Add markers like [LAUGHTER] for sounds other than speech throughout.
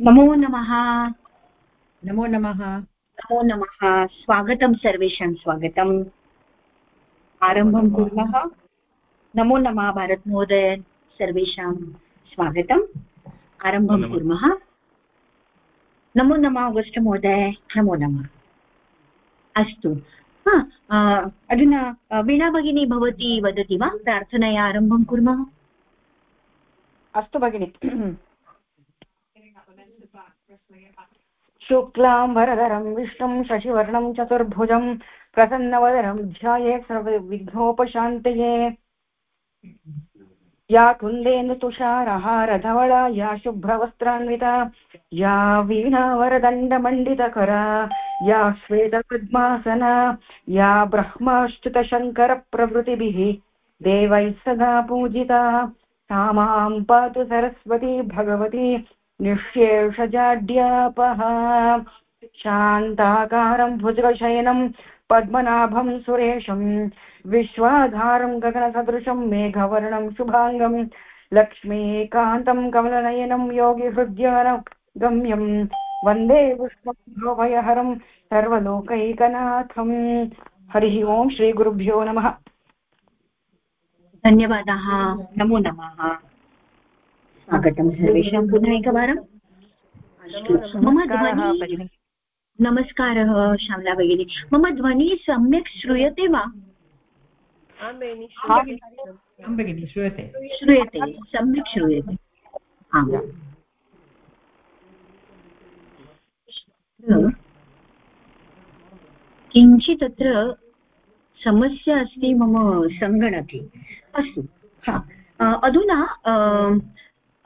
नमो नमः। नमो नमः। नमो नमः। स्वागतं सर्वेषां स्वागतम्। आरम्भं कुर्मः। नमो नमः भारतमहोदय सर्वेषां स्वागतम्। आरम्भं कुर्मः। नमो नमः अगस्ट् महोदय। नमो नमः। अस्तु। अधुना वीणा भगिनी भवती वदति वा? प्रार्थनया आरम्भं कुर्मः। अस्तु भगिनि। शुक्लां वरदरं विष्णुं शशिवर्णं, चतुर्भुजं, प्रसन्नवदनं, ध्याये सर्वविघ्नोपशान्तये। या कुन्देन तुषारहारधवला या शुभ्रवस्त्रान्विता, या वीणावरदण्डमण्डितकरा, या श्वेतपद्मासना, या ब्रह्माश्च्युतशङ्करप्रभृतिभिः देवैः सदा पूजिता सा माँ पातु सरस्वती, भगवती निःशेषजाड्यापः। शान्ताकारं भुजगशयनं, पद्मनाभं सुरेशं, विश्वाधारं गगनसदृशं, मेघवर्णं शुभाङ्गं, लक्ष्मीकान्तं कमलनयनं, योगिहृद्यानगम्यं, वंदे पुष्पभयहरं सर्वलोकैकनाथम् हरिः ओं, श्रीगुरुभ्यो नमः। धन्यवादाः। नमो नमः। स्वागतं सर्वेषां पुनः एकवारं मम ध्वनिः नमस्कारः श्यामला भगिनी। मम ध्वनिः सम्यक् श्रूयते वा? श्रूयते। श्रूयते। सम्यक् श्रूयते। आम्। किञ्चित् तत्र समस्या अस्ति मम सङ्गणके। अस्तु हा। अधुना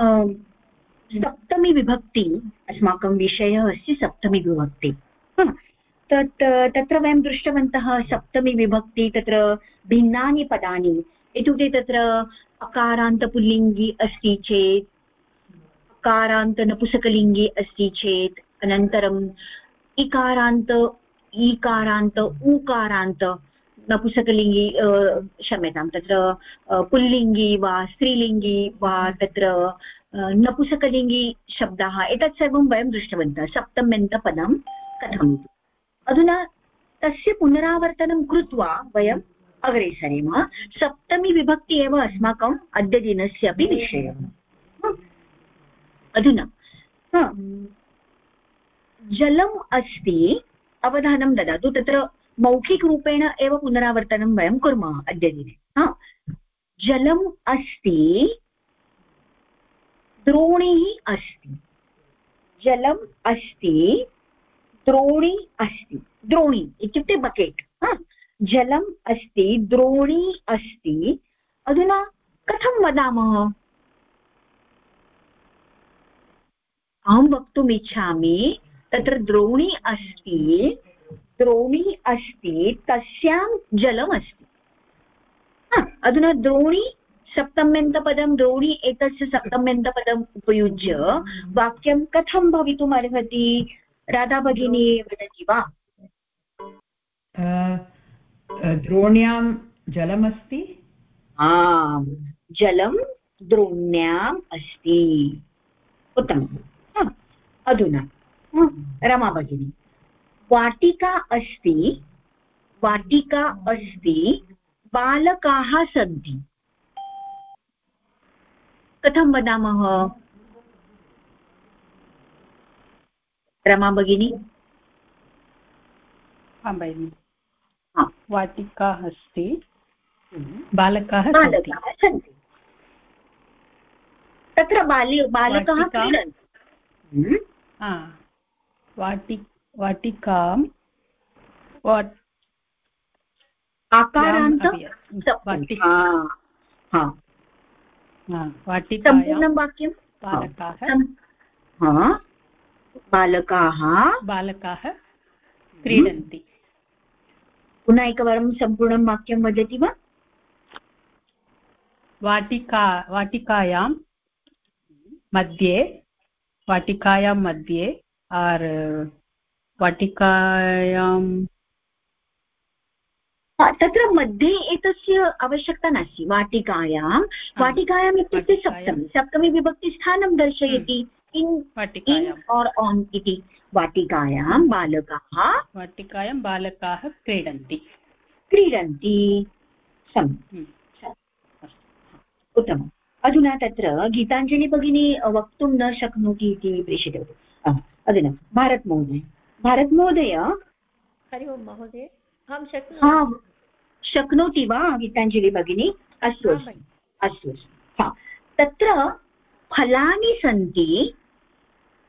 सप्तमी विभक्ति अस्माकं विषयः अस्ति सप्तमी विभक्ति। तत्, तत्र वयं दृष्टवन्तः सप्तमी विभक्ति तत्र भिन्नानि पदानि। इत्युक्ते तत्र अकारान्तपुल्लिङ्गी अस्ति चेत्, अकारान्तनपुसकलिङ्गी अस्ति चेत् अनन्तरम् इकारान्त, ईकारान्त, ऊकारान्त नपुसकलिङ्गी क्षम्यतां, तत्र पुल्लिङ्गी वा स्त्रीलिङ्गी वा तत्र नपुसकलिङ्गी शब्दाः, एतत् सर्वं वयं दृष्टवन्तः, सप्तम्यन्तपदं कथम् अधुना तस्य पुनरावर्तनं कृत्वा वयम् अग्रे सरेम। सप्तमी विभक्ति एव अस्माकम् अद्यदिनस्य अपि विषयः। अधुना जलम् अस्ति, अवधानं ददातु, तत्र मौखिकरूपेण एव पुनरावर्तनं वयं कुर्मः अद्यदिने जलम् अस्ति, द्रोणिः अस्ति, जलम् अस्ति, द्रोणी अस्ति, द्रोणी इत्युक्ते बकेट् जलम् अस्ति, द्रोणी अस्ति, अधुना कथं वदामः? अहं वक्तुम् इच्छामि तत्र द्रोणी अस्ति द्रोणी अस्ति तस्यां जलमस्ति अधुना द्रोणी सप्तम्यन्तपदं द्रोणी एतस्य सप्तम्यन्तपदम् उपयुज्य वाक्यं कथं भवितुम् अर्हति? राधा भगिनी वदति वा? द्रोण्यां जलमस्ति? आम् जलं द्रोण्याम् अस्ति। उत्तमम्। अधुना। रमा भगिनी। वाटिका अस्ति वाटिका अस्ति बालकाः सन्ति। कथं वदामः? रमा भगिनी? आं भगिनि। वाटिका अस्ति। बालकाः बालकाः सन्ति। तत्र बाल्य बालकाः क्रीडन्ति। हम्म। वाटि वाटिकां। वाट् आकारान्त सम्पूर्णं वाक्यं? बालकाः। बालकाः। बालकाः क्रीडन्ति। पुनः एकवारं सम्पूर्णं वाक्यं वदति वा? वाटिका वाटिकायां मध्ये वाटिकायां मध्ये आर् वाटिकायां तत्र मध्ये एतस्य आवश्यकता नास्ति वाटिकायां। वाटिकायाम् इत्युक्ते। सप्तमी सप्तमी विभक्तिस्थानं दर्शयति। इन् इन् वाटिकायां। और् आन् इति। वाटिकायां बालकाः वाटिकायां बालकाः क्रीडन्ति। क्रीडन्ति। हम्म। उत्तमम्। अधुना तत्र गीताञ्जलि भगिनी वक्तुं न शक्नोति इति प्रेषितवती। अधुना भारतमहोदय। भारतमहोदय? हरि ओं महोदय। अहं शक्नोमि। शक्नोति वा गीताञ्जलि भगिनी। अस्तु अस्तु। हा तत्र फलानि सन्ति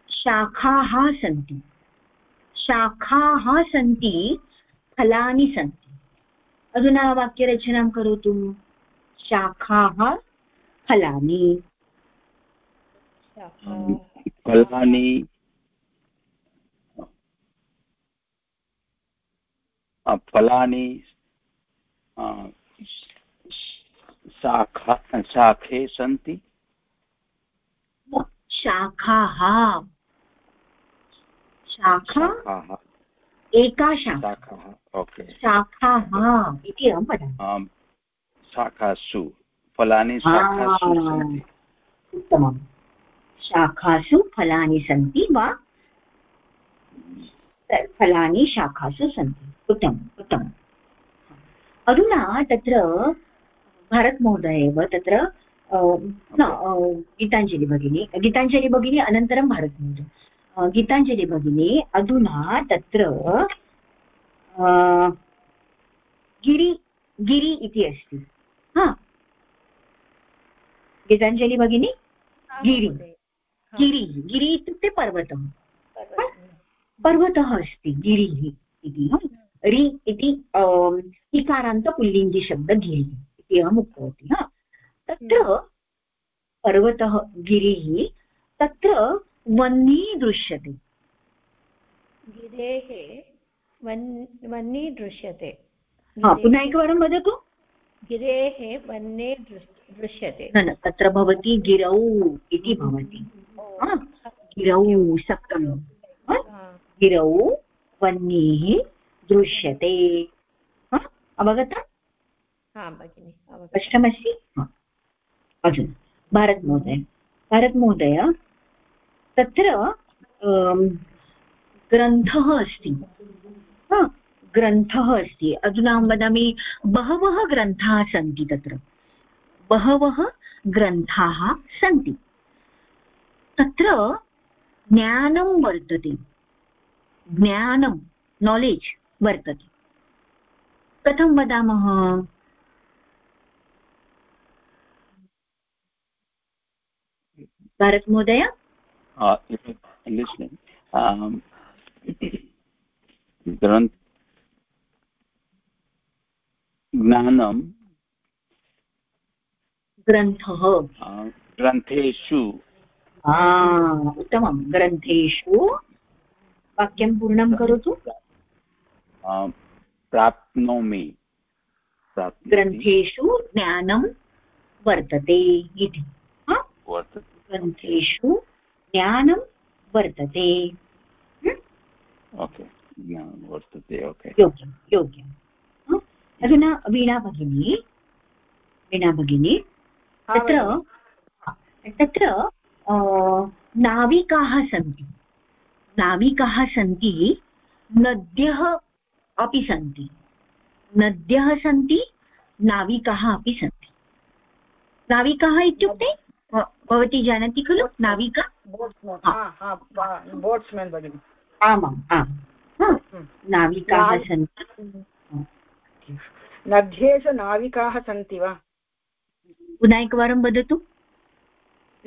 शाखाः सन्ति। शाखाः सन्ति फलानि सन्ति। अधुना वाक्यरचनां करोतु। शाखाः फलानि। शाखा। फलानि फलानि शाखा शाखे सन्ति शाखाः शाखा? एका शाखा। ओके। शाखाः इति अहं वदामि। आम् शाखासु फलानि शाखासु उत्तमं शाखासु फलानि सन्ति वा फलानि शाखासु सन्ति। उत्तमम् उत्तमम् अधुना तत्र भारतमहोदय एव तत्र गीताञ्जलि भगिनी गीताञ्जलि भगिनी अनन्तरं भारतमहोदय। गीताञ्जलि भगिनी अधुना तत्र गिरि गिरि इति अस्ति। हा? गीताञ्जलि भगिनी? गिरि। गिरि गिरि इत्युक्ते पर्वतः पर्वतः। पर्वतः अस्ति गिरिः इति रि इति अम्, इकारान्तपुल्लिङ्गिशब्द गिरिः इति अहम् उक्तवती हा? तत्र पर्वतः गिरिः तत्र वह्नि दृश्यते। गिरेः वह्नि दृश्यते। पुनः एकवारं वदतु। गिरेः वह्ने दृश्यते। न न तत्र भवति गिरौ इति भवति। गिरौ सप्तमी। गिरौ वह्निः दृश्यते। हा, अवगतम् हा भगिनि। स्पष्टमस्ति? हा। अधुना भारतमहोदय भारतमहोदय तत्र अम्, ग्रन्थः अस्ति। हा, ग्रन्थः अस्ति। अधुना अहं वदामि बहवः ग्रन्थाः सन्ति तत्र। बहवः ग्रन्थाः सन्ति। तत्र ज्ञानं वर्तते। ज्ञानं नालेज् वर्तते. कथं वदामः? भारतमहोदय um, ज्ञानं ग्रन्थः ग्रन्थेषु उत्तमं। ग्रन्थेषु वाक्यं पूर्णं करोतु। प्राप्नोमि। ग्रन्थेषु ज्ञानं वर्तते इति। हा? ग्रन्थेषु ज्ञानं वर्तते। ओके। ज्ञानं वर्तते ओके। योग्यं योग्यं। अधुना वीणा भगिनी वीणा भगिनी तत्र तत्र नाविकाः सन्ति। नाविकाः सन्ति नद्यः अपि सन्ति। नद्यः सन्ति नाविकाः अपि सन्ति। नाविकाः इत्युक्ते? भवती जानाति खलु? नाविका बोट्स्मेन् हा. हा, हा, भगिनि। आमाम् आम्। हम्म. नाविकाः सन्ति। नद्येषु नाविकाः सन्ति वा? पुनः एकवारं वदतु।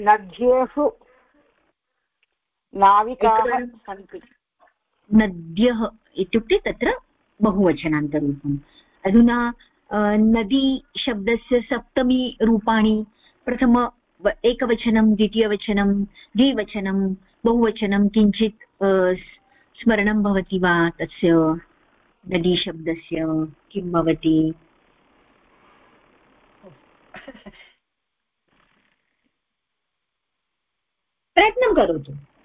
नद्येषु नाविकाः सन्ति। नद्यः इत्युक्ते तत्र बहुवचनान्तरूपम्। अधुना नदी शब्दस्य सप्तमी रूपाणि प्रथम एकवचनं द्वितीयवचनं द्विवचनं बहुवचनं किञ्चित् स्मरणं भवति वा तस्य नदीशब्दस्य किं भवति? [LAUGHS] प्रयत्नं करोतु।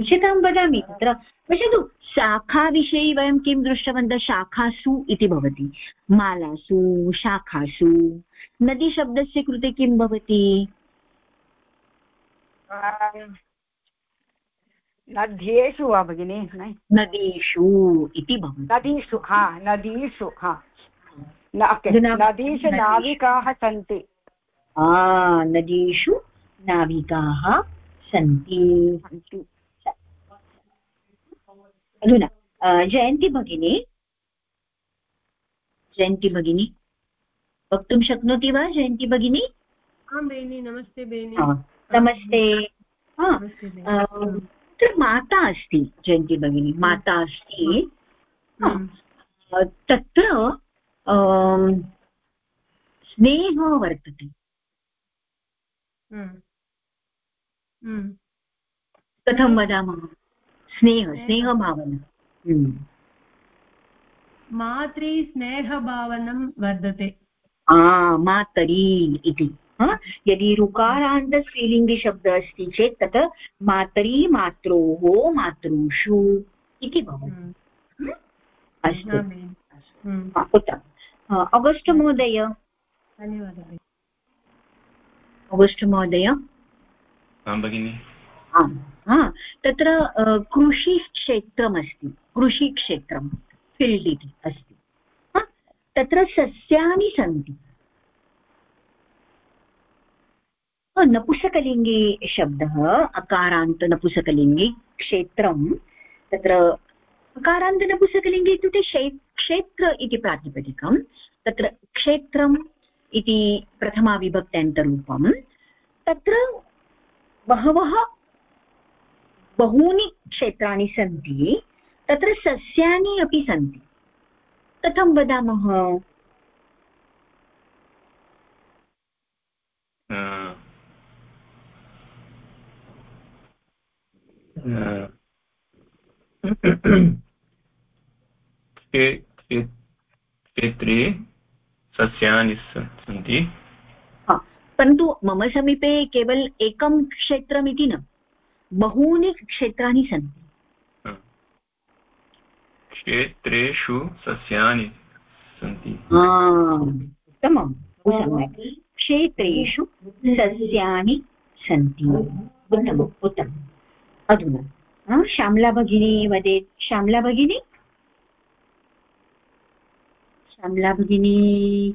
उचितं वदामि तत्र पश्यतु शाखाविषये वयं किं दृष्टवन्तः? शाखासु इति भवति। मालासु शाखासु। नदीशब्दस्य कृते किं भवति? नद्येषु वा भगिनि? नदीषु इति भवति। नदीषु हा नदीषु हा। नदीषु नाविकाः सन्ति। नदीषु नाविकाः सन्ति। अधुना जयन्ती भगिनी. जयन्ती भगिनी. वक्तुं शक्नोति वा जयन्ती भगिनी? आं बेनि नमस्ते बेनि नमस्ते. तत्र माता अस्ति जयन्ती भगिनी. माता अस्ति। तत्र स्नेहः वर्तते. हम्म। हम्म। कथं वदामः? स्नेह स्नेहभावना मातृ स्नेहभावनं वर्धते मातरी इति यदि ऋकारान्त स्त्रीलिङ्गिशब्दः अस्ति चेत् तत् मातरी मात्रोः मातृषु इति भवति हम्म। अस्तु हम्म। उत्तमम् अगस्ट् महोदय धन्यवादः अगस्ट् महोदय भगिनि तत्र कृषिक्षेत्रमस्ति, कृषिक्षेत्रं फील्ड् इति अस्ति तत्र सस्यानि सन्ति। नपुंसकलिङ्गे शब्दः अकारान्त नपुंसकलिङ्गे क्षेत्रं, तत्र अकारान्त नपुंसकलिङ्गे इत्युक्ते क्षे क्षेत्र इति प्रातिपदिकं, तत्र क्षेत्रम् इति प्रथमाविभक्त्यन्तरूपं तत्र बहवः बहूनि क्षेत्राणि सन्ति तत्र सस्यानि अपि सन्ति। कथं वदामः? क्षेत्रे सस्यानि सन्ति। परन्तु मम समीपे केवल एकं क्षेत्रमिति न। बहूनि क्षेत्राणि सन्ति। क्षेत्रेषु सस्यानि सन्ति। उत्तमं। सम्यक् क्षेत्रेषु सस्यानि सन्ति। उत्तमम् उत्तमम्। अधुना श्यामला भगिनी वदेत् श्यामला भगिनी श्यामला भगिनी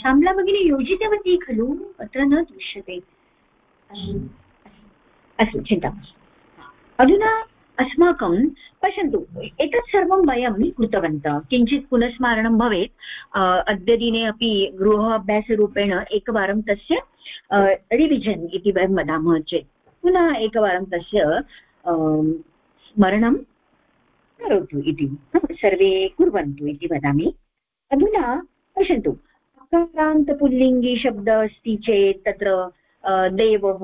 श्यामला भगिनी योजितवती खलु? अत्र न दृश्यते। अस्तु चिन्ता अधुना अस्माकं पश्यन्तु, एतत् सर्वं वयं कृतवन्तः। किञ्चित् पुनस्मारणं भवेत्। अद्यदिने अपि गृहाभ्यासरूपेण एकवारं तस्य रिविजन् इति वयं वदामः चेत्। पुनः एकवारं तस्य स्मरणं करोतु इति। सर्वे कुर्वन्तु इति वदामि। अधुना पश्यन्तु अकारान्तपुल्लिङ्गी शब्दः अस्ति चेत् तत्र देवः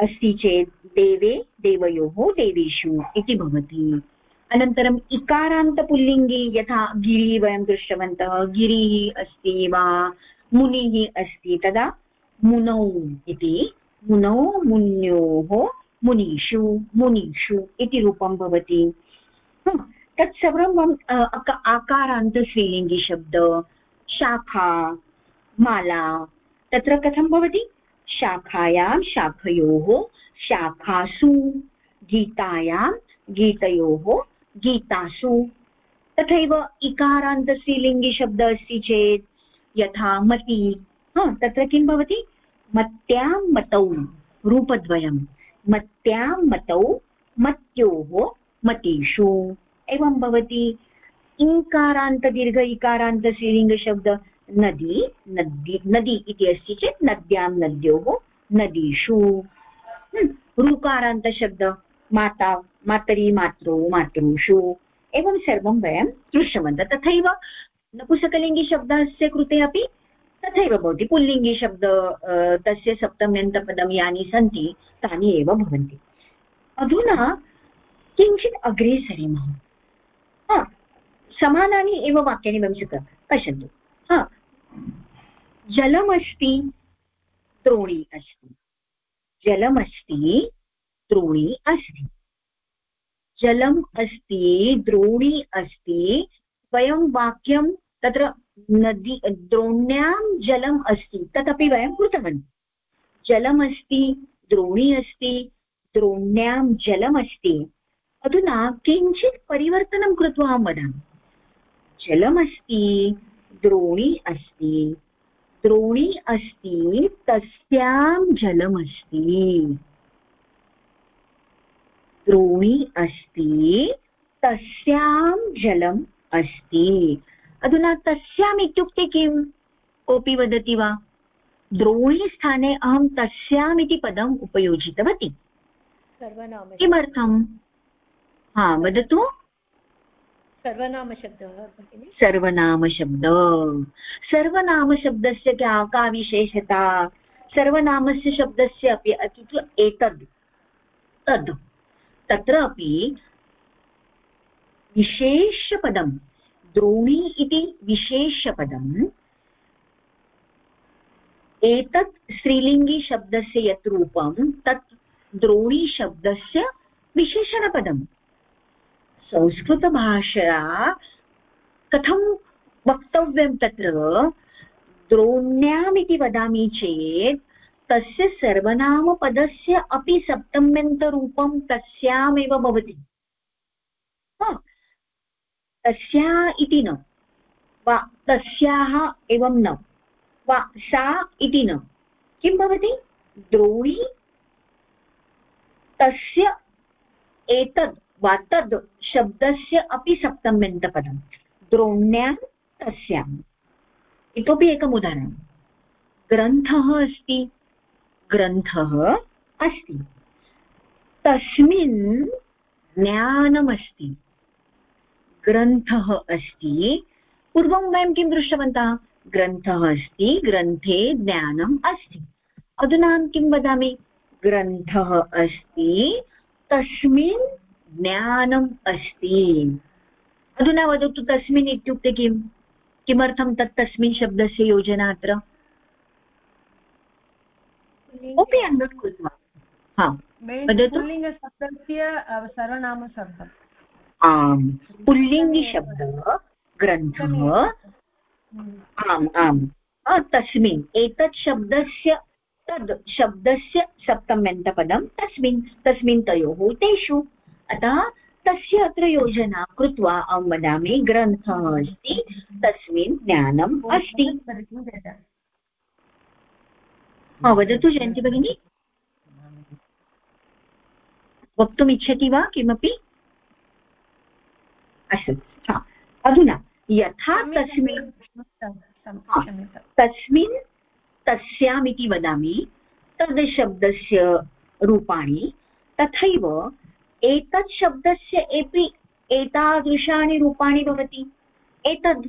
अस्ति चेत् देवे देवयोः देवीषु इति भवति। अनन्तरम् इकारान्तपुल्लिङ्गी यथा गिरि वयं दृष्टवन्तः, गिरिः अस्ति वा, मुनिः अस्ति तदा मुनौ इति, मुनौ मुन्योः मुनिषु मुनिषु इति रूपं भवति। तत् सर्वं शाखा, माला, तत्र कथं भवति? शाखायां शाखयोः शाखासु, गीतायां गीतयोः गीतासु। तथैव इकारान्तस्त्रीलिङ्गिशब्दः अस्ति चेत् यथा मति तत्र किं भवति? मत्यां मतौ रूपद्वयं। मत्यां मतौ मत्योः मतीषु। एवं भवति। इकारान्तदीर्घ इकारान्तश्रीलिङ्गशब्द नदी नदी नदी इति अस्ति चेत् नद्यां नद्योः नदीषु। ऋकारान्तशब्द माता, मातरी, मातृ, मातृषु, एवं सर्वं वयं दृष्टवन्तः। तथैव नपुसकलिङ्गिशब्दस्य कृते अपि तथैव भवति। पुल्लिङ्गी शब्द तस्य सप्तम्यन्तपदं यानि सन्ति, तानि एव भवन्ति। अधुना किञ्चित् अग्रे सरेमः। समानानि एव वाक्यानि वयं स्वीकुर्मः। पश्यन्तु। हा। जलमस्ति द्रोणी अस्ति। जलमस्ति द्रोणी अस्ति। जलम् अस्ति, द्रोणी अस्ति, वयं वाक्यं तत्र नदी, द्रोण्यां जलम् अस्ति, तदपि वयं कृतवन्तः। जलमस्ति, द्रोणी अस्ति, द्रोण्यां जलमस्ति। अधुना किञ्चित् परिवर्तनं कृत्वा अहं वदामि। जलमस्ति द्रोणी अस्ति। द्रोणी अस्ति तस्यां जलमस्ति। द्रोणी अस्ति तस्यां जलम् अस्ति। अधुना तस्याम् इत्युक्ते किं कोऽपि वदति वा? द्रोणीस्थाने अहं तस्याम् इति पदम् उपयोजितवती। किमर्थम्? हा वदतु। सर्वनामशब्दः सर्वनामशब्द। सर्वनामशब्दस्य का का विशेषता? सर्वनामस्य शब्दस्य अपि अत्युक्ते एतद्, तद्। तत्र अपि विशेषपदं, द्रोणी इति विशेषपदम् एतत् स्त्रीलिङ्गिशब्दस्य यत् रूपं, तत् द्रोणीशब्दस्य विशेषणपदम्। संस्कृतभाषया कथं वक्तव्यं तत्र? द्रोण्यामिति वदामि चेत्, तस्य सर्वनामपदस्य अपि सप्तम्यन्तरूपं तस्यामेव भवति। तस्या इति न। वा, तस्याः एवं न। वा, सा इति न। किं भवति? द्रोणी तस्य एतद् वा तद् शब्दस्य अपि सप्तम्यन्तपदं। द्रोण्यां तस्याम्। इतोपि एकम् उदाहरणं। ग्रन्थः अस्ति। ग्रन्थः अस्ति। तस्मिन् ज्ञानमस्ति। ग्रन्थः अस्ति। पूर्वं वयं किं दृष्टवन्तः? ग्रन्थः अस्ति। ग्रन्थे ज्ञानम् अस्ति। अधुना अहं किं वदामि? ग्रन्थः अस्ति। तस्मिन् ज्ञानम् अस्ति। अधुना वदतु तस्मिन् इत्युक्ते किम्? किमर्थं तत् तस्मिन् शब्दस्य योजना अत्र? कोऽपि अन्यत् कृत्वा। हा वदतु। पुल्लिङ्गशब्दस्य सर्वनामशब्दम् आम् पुल्लिङ्गिशब्दः ग्रन्थः। आम् आम्। तस्मिन्। एतत् शब्दस्य तद् शब्दस्य सप्तम्यन्तपदं तस्मिन् तस्मिन् तयोः तेषु अतः तस्य अत्र योजना कृत्वा अहं वदामि, ग्रन्थः अस्ति, तस्मिन् ज्ञानम् अस्ति। हा, वदतु जयन्ति भगिनी। वक्तुम् इच्छति वा किमपि? अस्तु, हा, अधुना, यथा तस्मिन् तस्मिन् तस्याम् इति वदामि, तद् शब्दस्य रूपाणि तथैव एतत् शब्दस्य अपि एतादृशानि रूपाणि भवति। एतद्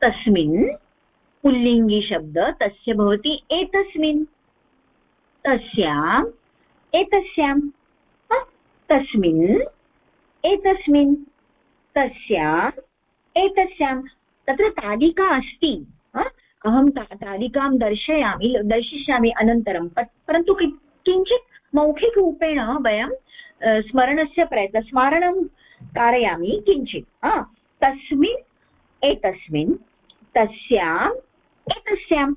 तस्मिन् पुल्लिङ्गिशब्द तस्य भवति एतस्मिन्। तस्याम् एतस्यां तस्मिन्, एतस्मिन्, तस्याम् एतस्यां तत्र तालिका अस्ति अहं ता, तालिकां दर्शयामि, दर्शिष्यामि अनन्तरं। परन्तु किञ्चित् मौखिकरूपेण वयं स्मरणस्य प्रयत्न, स्मारणं कारयामि किञ्चित् तस्मिन्, एतस्मिन्, तस्याम्, एतस्याम्।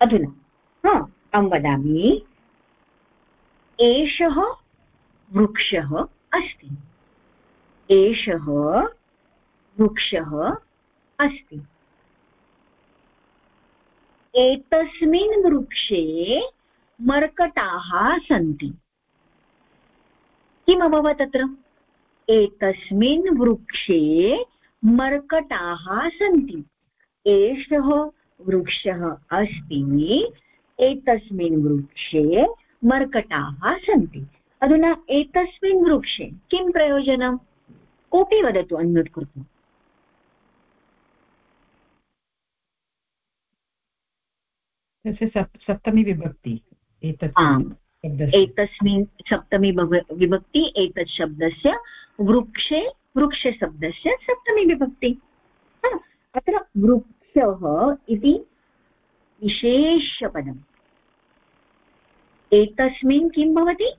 अधुना, हा? अहं वदामि, एषः वृक्षः अस्ति। एषः वृक्षः अस्ति। एतस्मिन् वृक्षे मर्कटाः सन्ति। किम् अभवत् तत्र? एतस्मिन् वृक्षे मर्कटाः सन्ति। एषः वृक्षः अस्ति एतस्मिन् वृक्षे मर्कटाः सन्ति। अधुना एतस्मिन् वृक्षे किं प्रयोजनं? कोऽपि वदतु अन्म्यूट् कृत्वा। तस्य सप्तमी विभक्ति एतत्। आम्। एतस्मिन् सप्तमी विभक्ति एतत् शब्दस्य, वृक्षे वृक्षशब्दस्य सप्तमी विभक्ति। अत्र वृक्षः इति विशेषपदम्। एतस्मिन् किं भवति?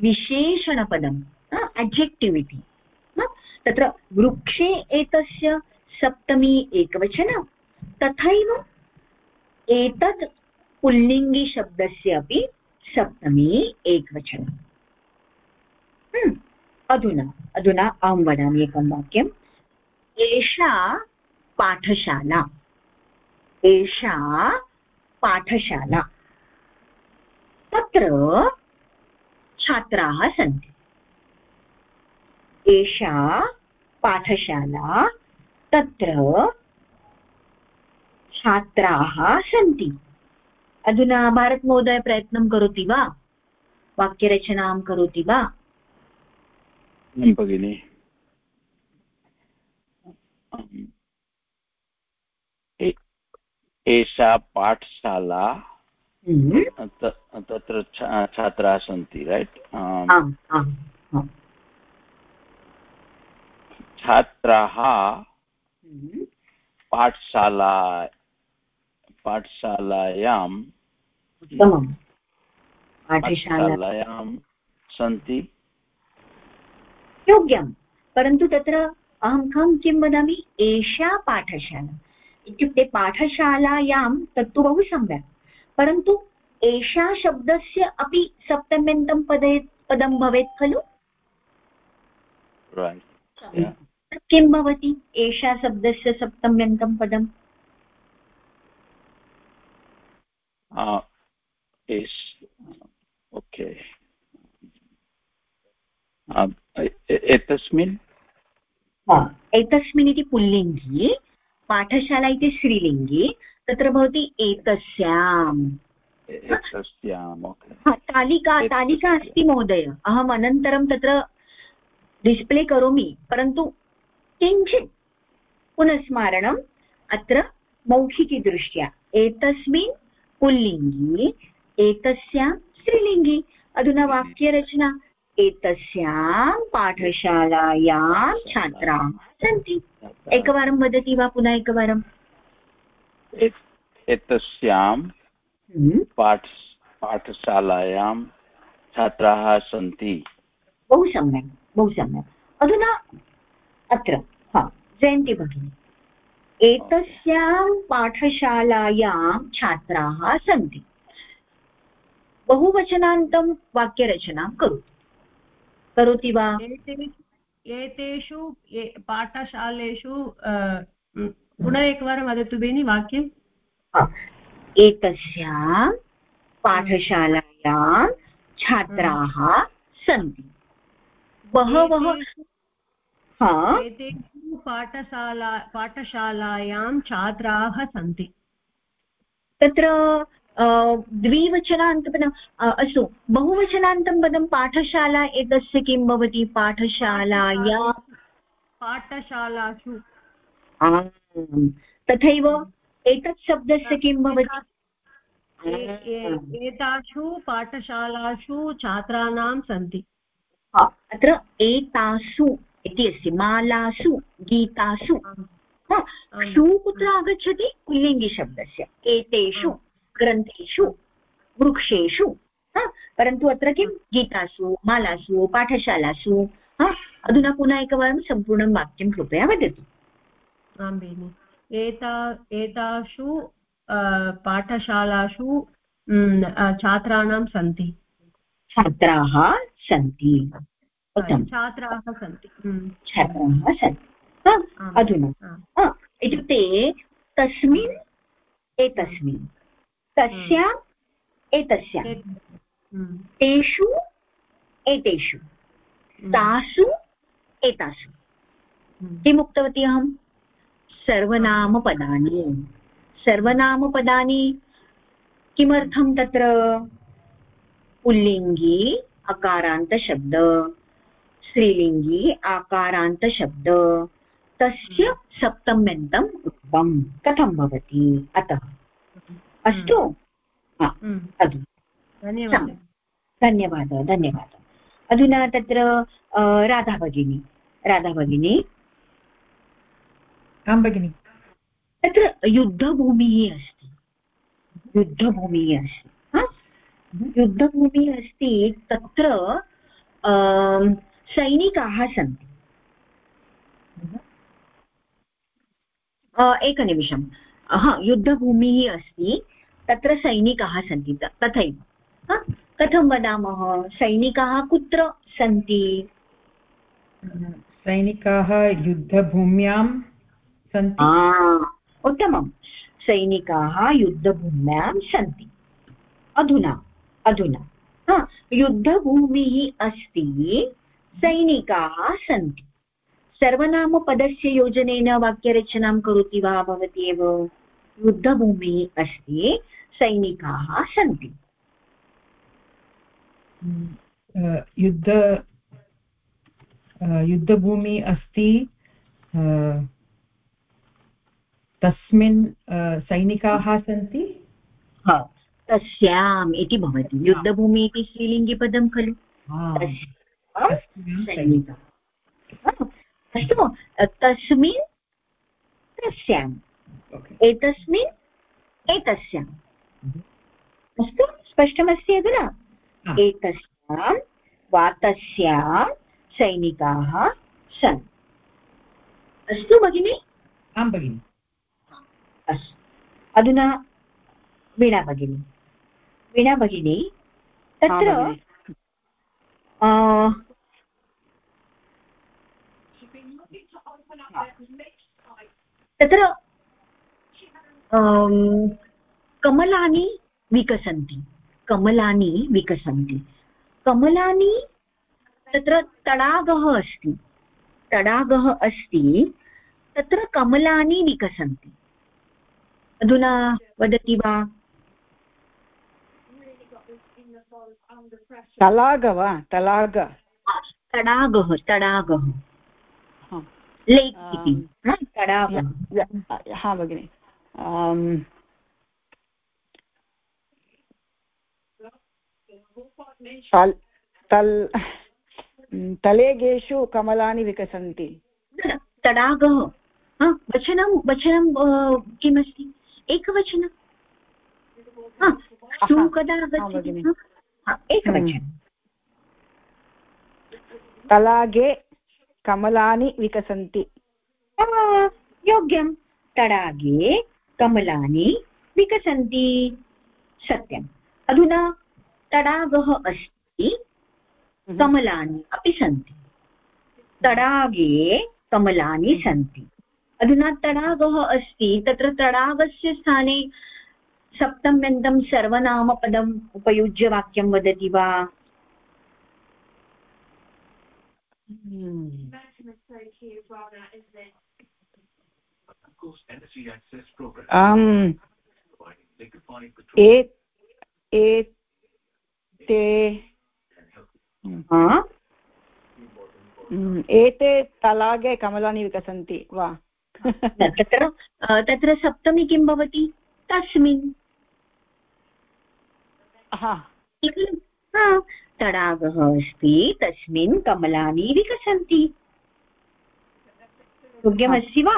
विशेषणपदम् अड्जेक्टिव् इति तत्र वृक्षे एतस्य सप्तमी एकवचन, तथैव एतत् पुल्लिङ्गिशब्दस्य अपि सप्तमी एकवचनम् हम्म, अधुना अधुना अहं वदामि एकं वाक्यम्। एषा पाठशाला। एषा पाठशाला। तत्र छात्राः सन्ति। एषा पाठशाला तत्र छात्राः सन्ति। अधुना भारतमहोदय प्रयत्नं करोति वा? वाक्यरचनां करोति वा? भगिनि। एषा पाठशाला हम्म, तत्र छात्राः सन्ति रैट् छात्राः हम्म, पाठशाला पाठशालायाम् उत्तमं पाठशालायां सन्ति। योग्यं परन्तु तत्र अहं कं किं वदामि? एषा पाठशाला। इत्युक्ते पाठशालायां तत्तु बहु सम्यक्। परन्तु एषा शब्दस्य अपि सप्तम्यन्तं पदे पदं भवेत् खलु? किं भवति? एषा शब्दस्य सप्तम्यन्तं पदम्? ओके एतस्मिन् एतस्मिन् इति पुल्लिङ्गी पाठशाला इति स्त्रीलिङ्गी तत्र भवति एतस्याम् एतस्याम् तालिका तालिका अस्ति महोदय अहम् अनन्तरं तत्र डिस्प्ले करोमि परन्तु किञ्चित् पुनस्मारणम् अत्र मौखिकीदृष्ट्या एतस्मिन् पुल्लिङ्गी एतस्यां स्त्रीलिङ्गी। अधुना वाक्यरचना। एतस्यां पाठशालायां छात्राः सन्ति। एकवारं वदति वा पुनः एकवारम् एतस्यां हम्म, पाठ पाठशालायां छात्राः सन्ति। बहु सम्यक् बहु सम्यक्। अधुना अत्र हा जयन्ती भगिनी। एतस्यां पाठशालायां छात्राः सन्ति। बहुवचनान्तं वाक्यरचनां करोतु। करोति वा? एते- एतेषु पाठशालेषु पुनः एकवारं वदतु बेनि वाक्यं। हा, एतस्यां पाठशालायां छात्राः सन्ति। बहवः एतेषु- पाठशाला पाठशालायां छात्राः सन्ति। तत्र द्विवचनान्तपदम् अस्तु बहुवचनान्तं पदं पाठशाला एतस्य किं भवति? पाठशालाया। पाठशालासु। तथैव एतत् शब्दस्य किं भवति? एतासु पाठशालासु छात्राणां सन्ति। अत्र एतासु। इति अस्ति मालासु गीतासु। हा। षु कुत्र आगच्छति पुल्लिङ्गिशब्दस्य। एतेषु ग्रन्थेषु वृक्षेषु। परन्तु अत्र किं? गीतासु मालासु पाठशालासु। हा अधुना पुनः एकवारं सम्पूर्णं वाक्यं कृपया वदतु। आं भगिनि। एता एतासु पाठशालासु छात्राणां सन्ति। छात्राः सन्ति। छात्राः सन्ति। म्, छात्राः सन्ति। अधुना। इत्युक्ते तस्मिन् एतस्मिन्। तस्याम् एतस्यां। तेषु एतेषु। तासु एतासु। किम् उक्तवती अहं? सर्वनामपदानि। सर्वनामपदानि किमर्थं तत्र? पुल्लिङ्गी अकारान्तशब्द। स्त्रीलिङ्गी आकारान्तशब्द। तस्य सप्तम्यन्तम् उत्तमं कथं भवति? अतः। अस्तु। म्, अधु। धन्यवादः। धन्यवादः धन्यवादः। अधुना तत्र राधा भगिनी राधा भगिनी आं भगिनि तत्र युद्धभूमिः अस्ति। युद्धभूमिः अस्ति। युद्धभूमिः अस्ति तत्र अं, सैनिकाः सन्ति। एकनिमिषं हा युद्धभूमिः अस्ति तत्र सैनिकाः सन्ति तथैव। हा? कथं वदामः? सैनिकाः कुत्र सन्ति? सैनिकाः युद्धभूम्यां सन्ति। उत्तमं सैनिकाः युद्धभूम्यां सन्ति। अधुना अधुना। हा, युद्धभूमिः अस्ति सैनिकाः सन्ति। सर्वनामपदस्य योजनेन वाक्यरचनां करोति वा भवती एव? युद्धभूमिः अस्ति सैनिकाः सन्ति। युद्ध युद्धभूमि अस्ति तस्मिन् सैनिकाः सन्ति? तस्याम् इति भवति। युद्धभूमिः इति स्त्रीलिङ्गिपदं खलु। अस्तु तस्मिन् तस्याम्। एतस्मिन् एतस्याम्। अस्तु स्पष्टमस्ति अधुना? एतस्यां वा तस्यां सैनिकाः सन्ति अस्तु भगिनि? आं भगिनि। अस्तु। अधुना वीणा भगिनी। वीणा भगिनी तत्र आ, तत्र अम्, कमलानि विकसन्ति कमलानि विकसन्ति। कमलानि तत्र तडागः अस्ति। तडागः अस्ति तत्र कमलानि विकसन्ति। अधुना वदति वा? तलाग वा? तलाग। तडागः तडागः। लेक् इति। हा, भगिनि। तल् तल् तलेगेषु कमलानि विकसन्ति। तडागः। वचनं वचनं किमस्ति? एकवचनं। कदा एकवचनं। तलागे कमलानि विकसन्ति। योग्यं। तडागे कमलानि विकसन्ति। सत्यम्। अधुना तडागः अस्ति कमलानि अपि सन्ति। तडागे कमलानि सन्ति। अधुना तडागः अस्ति तत्र तडागस्य स्थाने सप्तम्यन्तं सर्वनामपदम् उपयुज्य वाक्यं वदति वा? आम् ए- एते हा? एते तलागे कमलानि विकसन्ति वा? [LAUGHS] तत्र तत्र सप्तमी किं भवति? तस्मिन्। तडागः अस्ति तस्मिन् कमलानि विकसन्ति। योग्यमस्ति वा?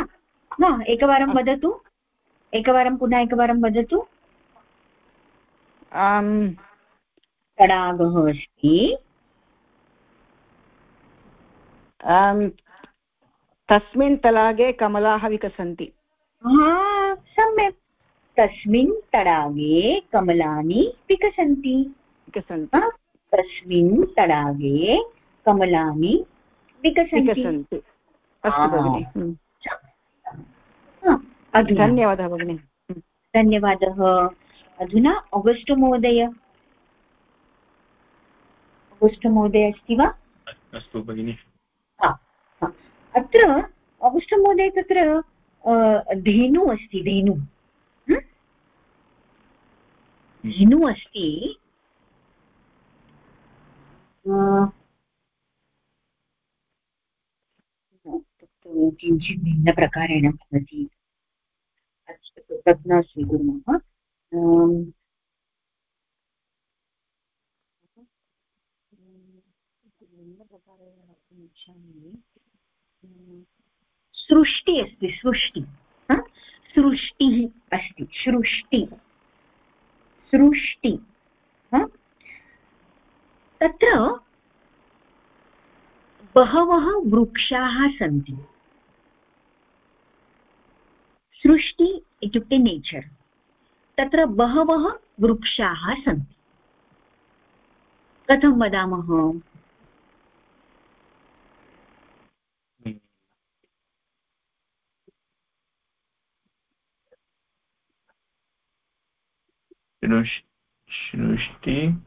न एकवारं वदतु। एकवारं पुनः एकवारं वदतु। तडागः अस्ति। तस्मिन् तलागे कमलाः विकसन्ति। हा सम्यक्। तस्मिन् तडागे कमलानि विकसन्ति। विकसन्ति। तस्मिन् तडागे कमलानि विकसन्ति। अस्तु। भगिनि। हम्म। हा, अधुना। धन्यवादः भगिनि। हम्म। धन्यवादः। अधुना अगस्ट् महोदय अगस्ट् महोदय अस्ति वा? अस्तु भगिनि। अत्र अगस्ट् महोदय तत्र धेनु अस्ति धेनु। हं? धेनु अस्ति। किञ्चित् भिन्नप्रकारेण भवति। अस्तु तत् न स्वीकुर्मः सृष्टि अस्ति सृष्टि? सृष्टिः अस्ति सृष्टि। सृष्टि। तत्र बहवः वृक्षाः सन्ति। सृष्टि इत्युक्ते नेचर् तत्र बहवः वृक्षाः सन्ति। कथं वदामः? सृष्टि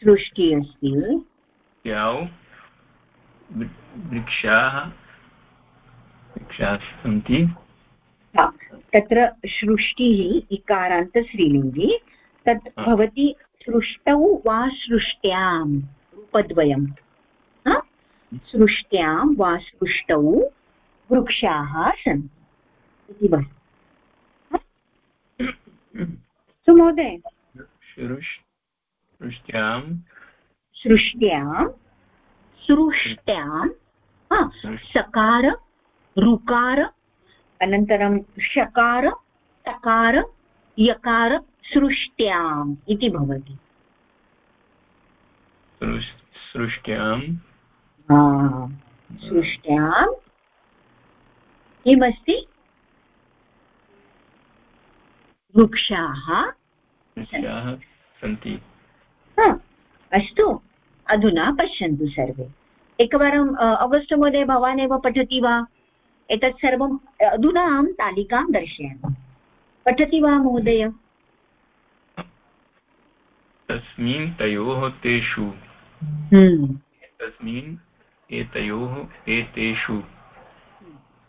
सृष्टि अस्ति यौ वृक्षाः। वृक्षाः सन्ति। तत्र सृष्टिः इकारान्तस्त्रीलिङ्गि तत् भवति सृष्टौ वा सृष्ट्यां रूपद्वयं सृष्ट्यां वा सृष्टौ वृक्षाः सन्ति। इति वस्तु अस्तु महोदय सृष्ट्यां सृष्ट्यां सृष्ट्यां सकार ऋकार अनन्तरं षकार तकार यकार सृष्ट्याम् इति भवति। सृष्ट्यां सृष्ट्यां किमस्ति? वृक्षाः सन्ति। अस्तु. अधुना पश्यन्तु सर्वे. एकवारम् अगस्ट् महोदय भवान् एव पठति वा? एतत् सर्वम् अधुना अहं तालिकां दर्शयामि. पठति वा महोदय? तस्मिन् तयोः तेषु। हम्म। तस्मिन् एतयोः एतेषु।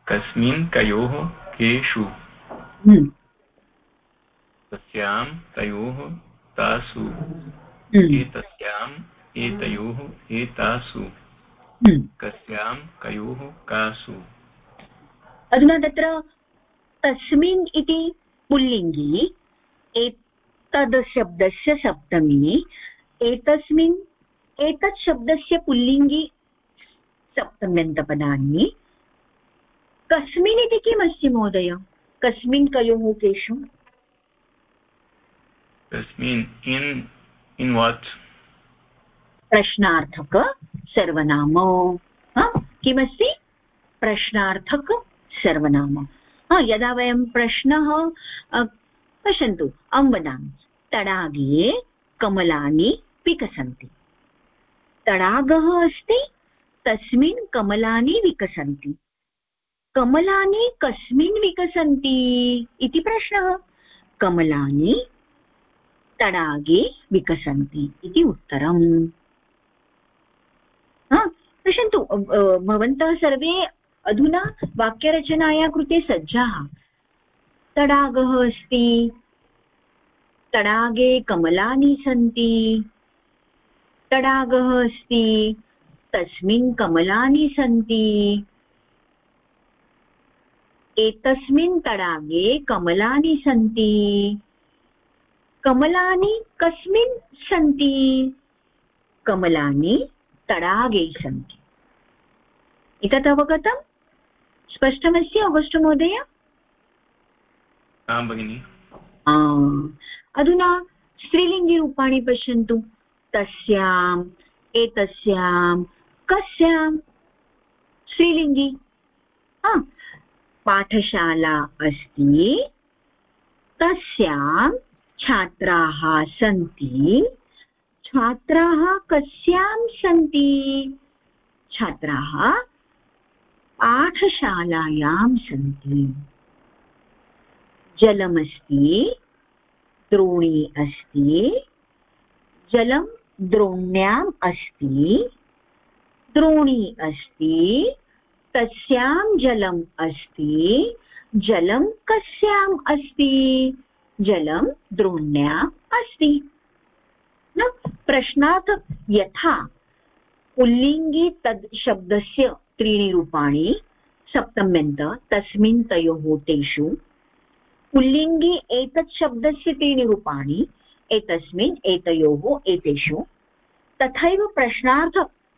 कस्मिन् कयोः केषु। हम्म। तस्यां तयोः तासु। एतस्याम् एतयोः एतासु। कस्यां कयोः कासु। अधुना तत्र तस्मिन् इति पुल्लिङ्गी एतद् शब्दस्य सप्तमी एतस्मिन् एतत् शब्दस्य पुल्लिङ्गी सप्तम्यन्तपदानि। कस्मिन् इति किमस्ति महोदय? कस्मिन् कयोः केषु कस्मिन् इन् इन् वाट् प्रश्नार्थक सर्वनाम। किमस्ति? प्रश्नार्थक सर्वनाम। यदा वयं प्रश्नः पश्यन्तु अहं वदामि तडागे कमलानि विकसन्ति। तडागः अस्ति, तस्मिन् कमलानि विकसन्ति। कमलानि कस्मिन् विकसन्ति इति प्रश्नः। कमलानि तडागे विकसन्ति इति उत्तरम् पश्यन्तु भवन्तः सर्वे अधुना वाक्यरचनाया कृते सज्जाः तडागः अस्ति तडागे कमलानि सन्ति तडागः अस्ति तस्मिन् कमलानि सन्ति एतस्मिन् तडागे कमलानि सन्ति कमलानि कस्मिन् सन्ति? कमलानि तडागे सन्ति। एतत् अवगतम् स्पष्टमस्ति अगस्ट् महोदय? आं भगिनि। अधुना स्त्रीलिङ्गिरूपाणि पश्यन्तु। तस्याम् एतस्यां कस्यां? स्त्रीलिङ्गि। पाठशाला अस्ति। तस्यां छात्राः सन्ति? छात्राः कस्यां सन्ति? छात्राः पाठशालायां सन्ति। जलमस्ति, द्रोणी अस्ति। जलं द्रोण्याम् अस्ति। द्रोणी अस्ति, तस्यां जलम् अस्ति। जलं कस्याम् अस्ति? जलं द्रोण्या अस्ति। न, प्रश्नात् यथा पुल्लिङ्गे तद् शब्दस्य त्रीणि रूपाणि सप्तम्यन्त, तस्मिन् तयोः तेषु पुल्लिङ्गे एतत् शब्दस्य त्रीणि रूपाणि, एतस्मिन् एतयोः एतेषु। तथैव प्रश्नार्थ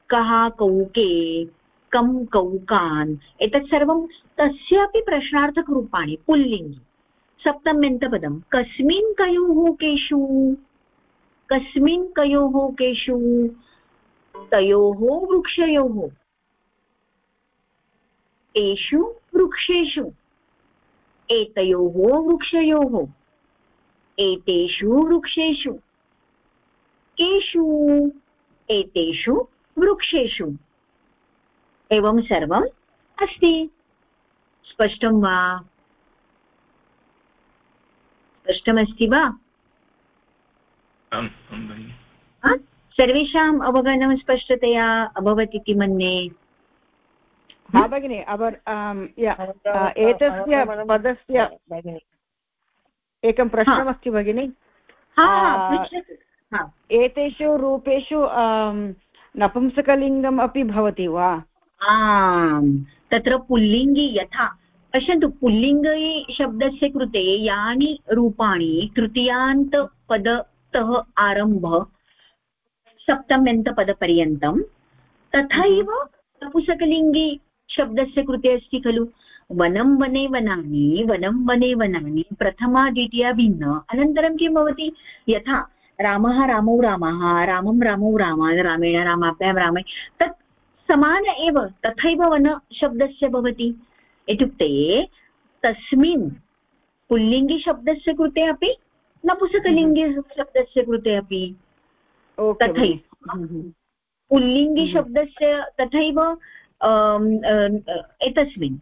कः, कौके, कं, कौकान्, एतत् सर्वं तस्यापि प्रश्नार्थकरूपाणि पुल्लिङ्गि सप्तम्यन्तपदं कस्मिन् कयोः केषु कस्मिन् कयोः केषु तयोः वृक्षयोः। एतेषु वृक्षेषु। एतयोः वृक्षयोः। एतेषु वृक्षेषु। केषु? एतेषु वृक्षेषु। एवं सर्वम् अस्ति। स्पष्टं वा? स्पष्टमस्ति वा? हा? सर्वेषाम् अवगमनं स्पष्टतया अभवत् इति मन्ये। हा भगिनि एतस्य पदस्य एकं प्रश्नमस्ति भगिनि। हा हा हा। एतेषु रूपेषु नपुंसकलिङ्गम् अपि भवति वा? आम् तत्र पुल्लिङ्गे यथा। पश्यन्तु पुल्लिङ्गे शब्दस्य कृते यानि रूपाणि तृतीयान्तपदतः आरंभ सप्तम्यन्तपदपर्यन्तं, तथैव नपुंसकलिङ्गे शब्दस्य कृते अस्ति खलु। वनं वने वनानि, वनं वने वनानि, प्रथमा, द्वितीया, भिन्न। अनन्तरं किं भवति? यथा, रामः रामौ रामः, रामं रामौ राम, रामेण रामाभ्यां रामे। तत् समान एव, तथैव वनशब्दस्य भवति। इत्युक्ते तस्मिन् पुल्लिङ्गि शब्दस्य कृते अपि नपुंसकलिङ्गि शब्दस्य कृते अपि तथैव। हम्म, हम्म। पुल्लिङ्गिशब्दस्य तथैव एतस्मिन्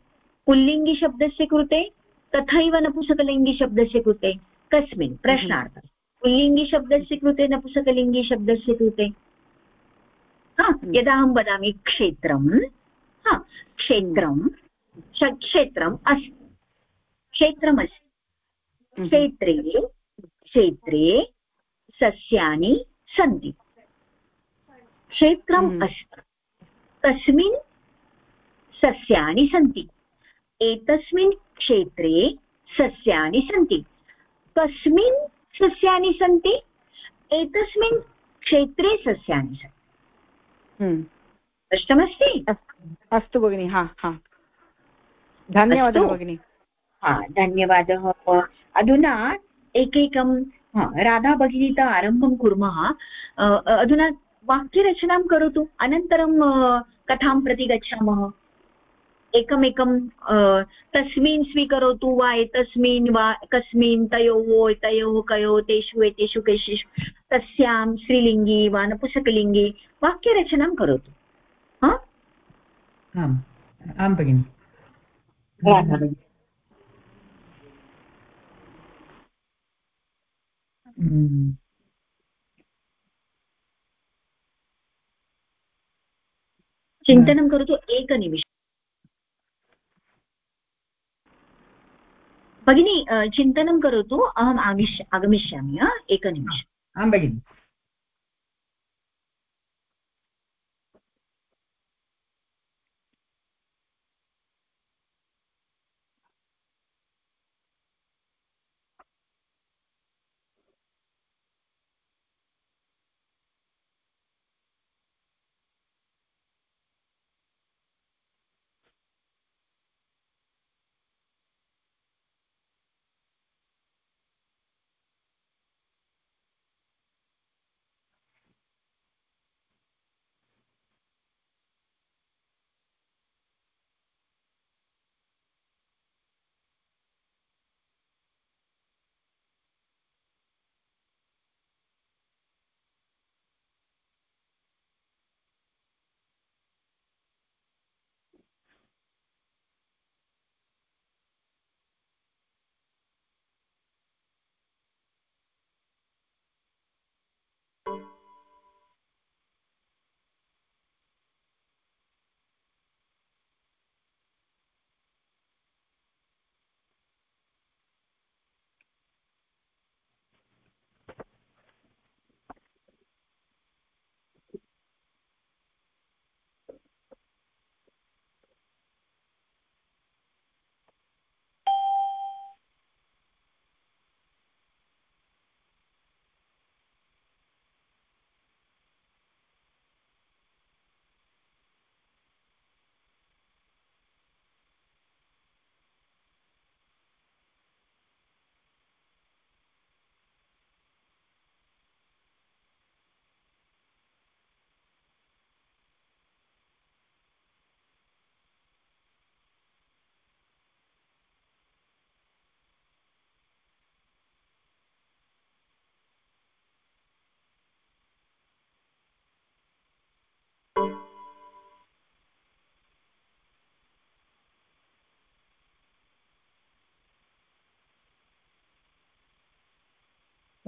पुल्लिङ्गिशब्दस्य कृते तथैव नपुंसकलिङ्गिशब्दस्य कृते कस्मिन् प्रश्नार्थं। पुल्लिङ्गिशब्दस्य कृते नपुंसकलिङ्गिशब्दस्य कृते। हा यदा अहं वदामि क्षेत्रं हा क्षेत्रं क्षेत्रम् अस्ति। क्षेत्रमस्ति। क्षेत्रे क्षेत्रे सस्यानि सन्ति। क्षेत्रम् हम्म। अस्ति। तस्मिन् सस्यानि सन्ति। एतस्मिन् क्षेत्रे सस्यानि सन्ति। कस्मिन् सस्यानि सन्ति। एतस्मिन् क्षेत्रे सस्यानि सन्ति। हम्म। स्पष्टमस्ति अस्तु अस्तु भगिनि हा हा। धन्यवादः। भगिनि। हा धन्यवादः। अधुना एकैकं हा, राधा भगिनीतः आरम्भं कुर्मः। अ, अधुना वाक्यरचनां करोतु। अनन्तरं कथां प्रति गच्छामः? एकमेकं तस्मिन् स्वीकरोतु वा एतस्मिन् वा कस्मिन् तयोः तयोः कयोः तेषु एतेषु केषुषु तस्यां स्त्रीलिङ्गी वा नपुंसकलिङ्गी वाक्यरचनां करोतु। हा? आम् आं भगिनि। हम्म, चिन्तनं करोतु एकनिमिषम् भगिनी चिन्तनं करोतु अहम् आगमिष्यामि? एकनिमिषम् आं भगिनि।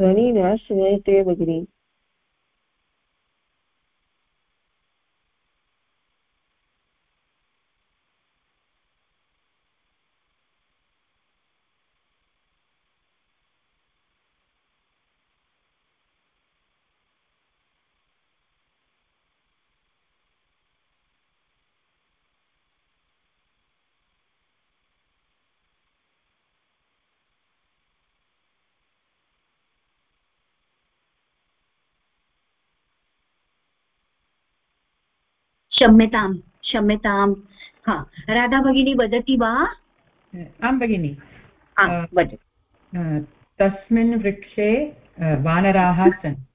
ध्वनि न श्रूयते भगिनि क्षम्यतां क्षम्यतां हा राधा भगिनी वदति वा? आं भगिनि। तस्मिन् वृक्षे वानराः सन्ति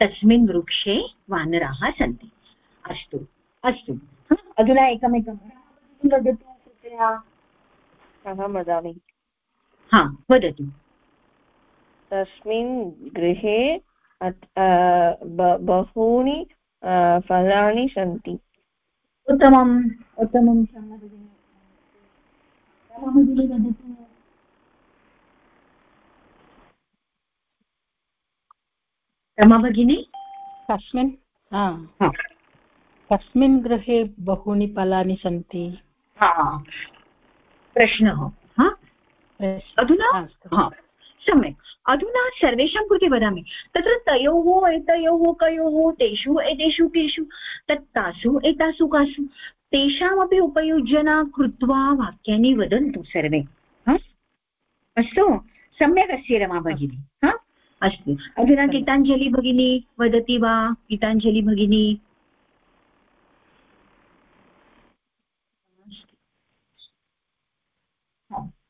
तस्मिन् वृक्षे वानराः सन्ति। अस्तु अस्तु। अधुना एकमेकं वदतु। कृपया अहं वदामि। हा वदतु। तस्मिन् गृहे अ, बहूनि फलानि सन्ति। उत्तमम् उत्तमं रमा भगिनी कस्मिन् कस्मिन् गृहे बहूनि फलानि सन्ति? प्रश्नः। अधुना? हा। सम्यक् अधुना सर्वेषां कृते वदामि। तत्र तयोः एतयोः कयोः तेषु एतेषु केषु तत् तासु एतासु कासु तेषामपि उपयुज्यना कृत्वा वाक्यानि वदन्तु सर्वे। अस्तु? सम्यक् अस्ति रमा भगिनी। हा? अस्तु। अधुना गीताञ्जलि भगिनी वदति वा? गीताञ्जलि भगिनी?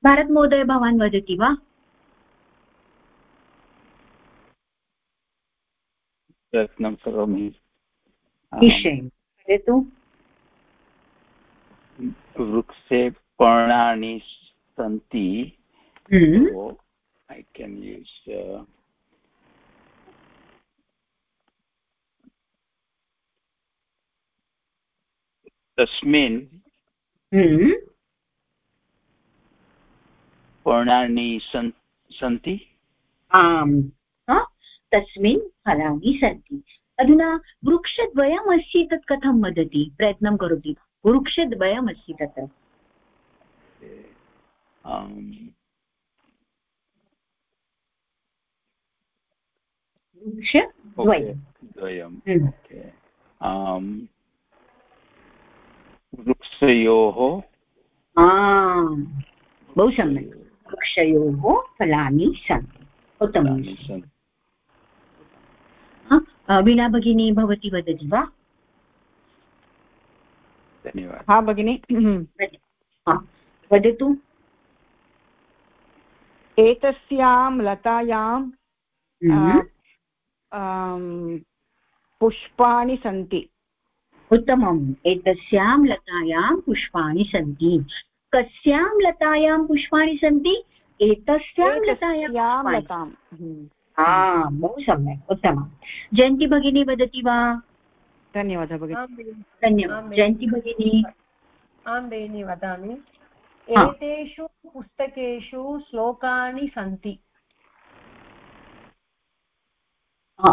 भारतमहोदय भवान् वदति वा? प्रयत्नं करोमि। वदतु वृक्षे पर्णानि सन्ति। can use uh, तस्मिन् हम्म, पर्णानि सन् सन्ति। आम्? तस्मिन् फलानि सन्ति। अधुना वृक्षद्वयमस्ति तत् कथं वदति? प्रयत्नं करोति। वृक्षद्वयमस्ति तत्र। हम्म, वृक्षयोः। बहु सम्यक्। वृक्षयोः। फलानि सन्ति। उत्तमं सन्ति। वीणा भगिनी भवती वदति वा? धन्यवादः। हा भगिनि। हा, वदतु। एतस्यां लतायां हम्म, आम्, पुष्पाणि सन्ति। उत्तमम्। एतस्यां लतायां पुष्पाणि सन्ति। कस्यां लतायां पुष्पाणि सन्ति? एतस्यां लतायां एतस्यां बहु सम्यक् उत्तमं जयन्ती भगिनी वदति वा धन्यवादः भगिनि भगिनि धन्यवादः आम्। जयन्ती भगिनी आं बेनि वदामि एतेषु पुस्तकेषु श्लोकानि सन्ति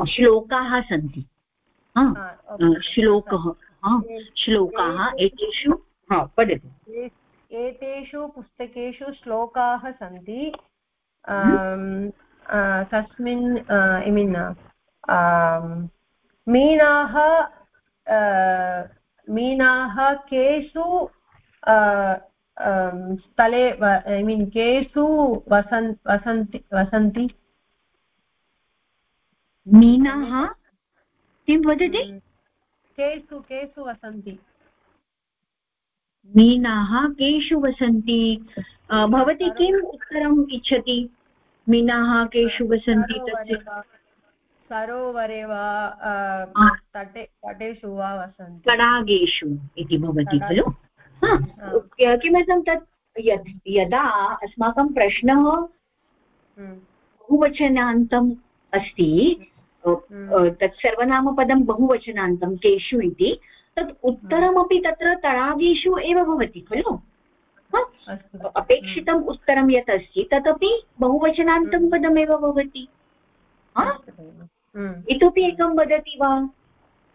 श्लोकाः सन्ति हा, हा, अ, श्लोकः श्लोकाः एतेषु हा वदतु एतेषु पुस्तकेषु श्लोकाः सन्ति तस्मिन् ऐ मीन् मीनाः मीनाः केषु स्थले ऐ मीन् केषु वसन् वसन्ति वसन्ति? मीनाः? किं वदति? केषु केषु वसन्ति? मीनाः केषु वसन्ति? भवती किम् उत्तरम् इच्छति? मीनाः केषु वसन्ति तस्य। सरोवरे वा। तटे तटेषु वा वसन्ति। तडागेषु इति भवति खलु? किमर्थं तत् यद् यदा अस्माकं प्रश्नः हम्म, बहुवचनान्तम् अस्ति अ, तत् सर्वनामपदं बहुवचनान्तं केषु इति तत् उत्तरमपि तत्र तडागेषु एव भवति खलु? अपेक्षितम् उत्तरं यत् अस्ति तदपि बहुवचनान्तं पदमेव भवति? हम्म, इतोपि एकं वदति वा?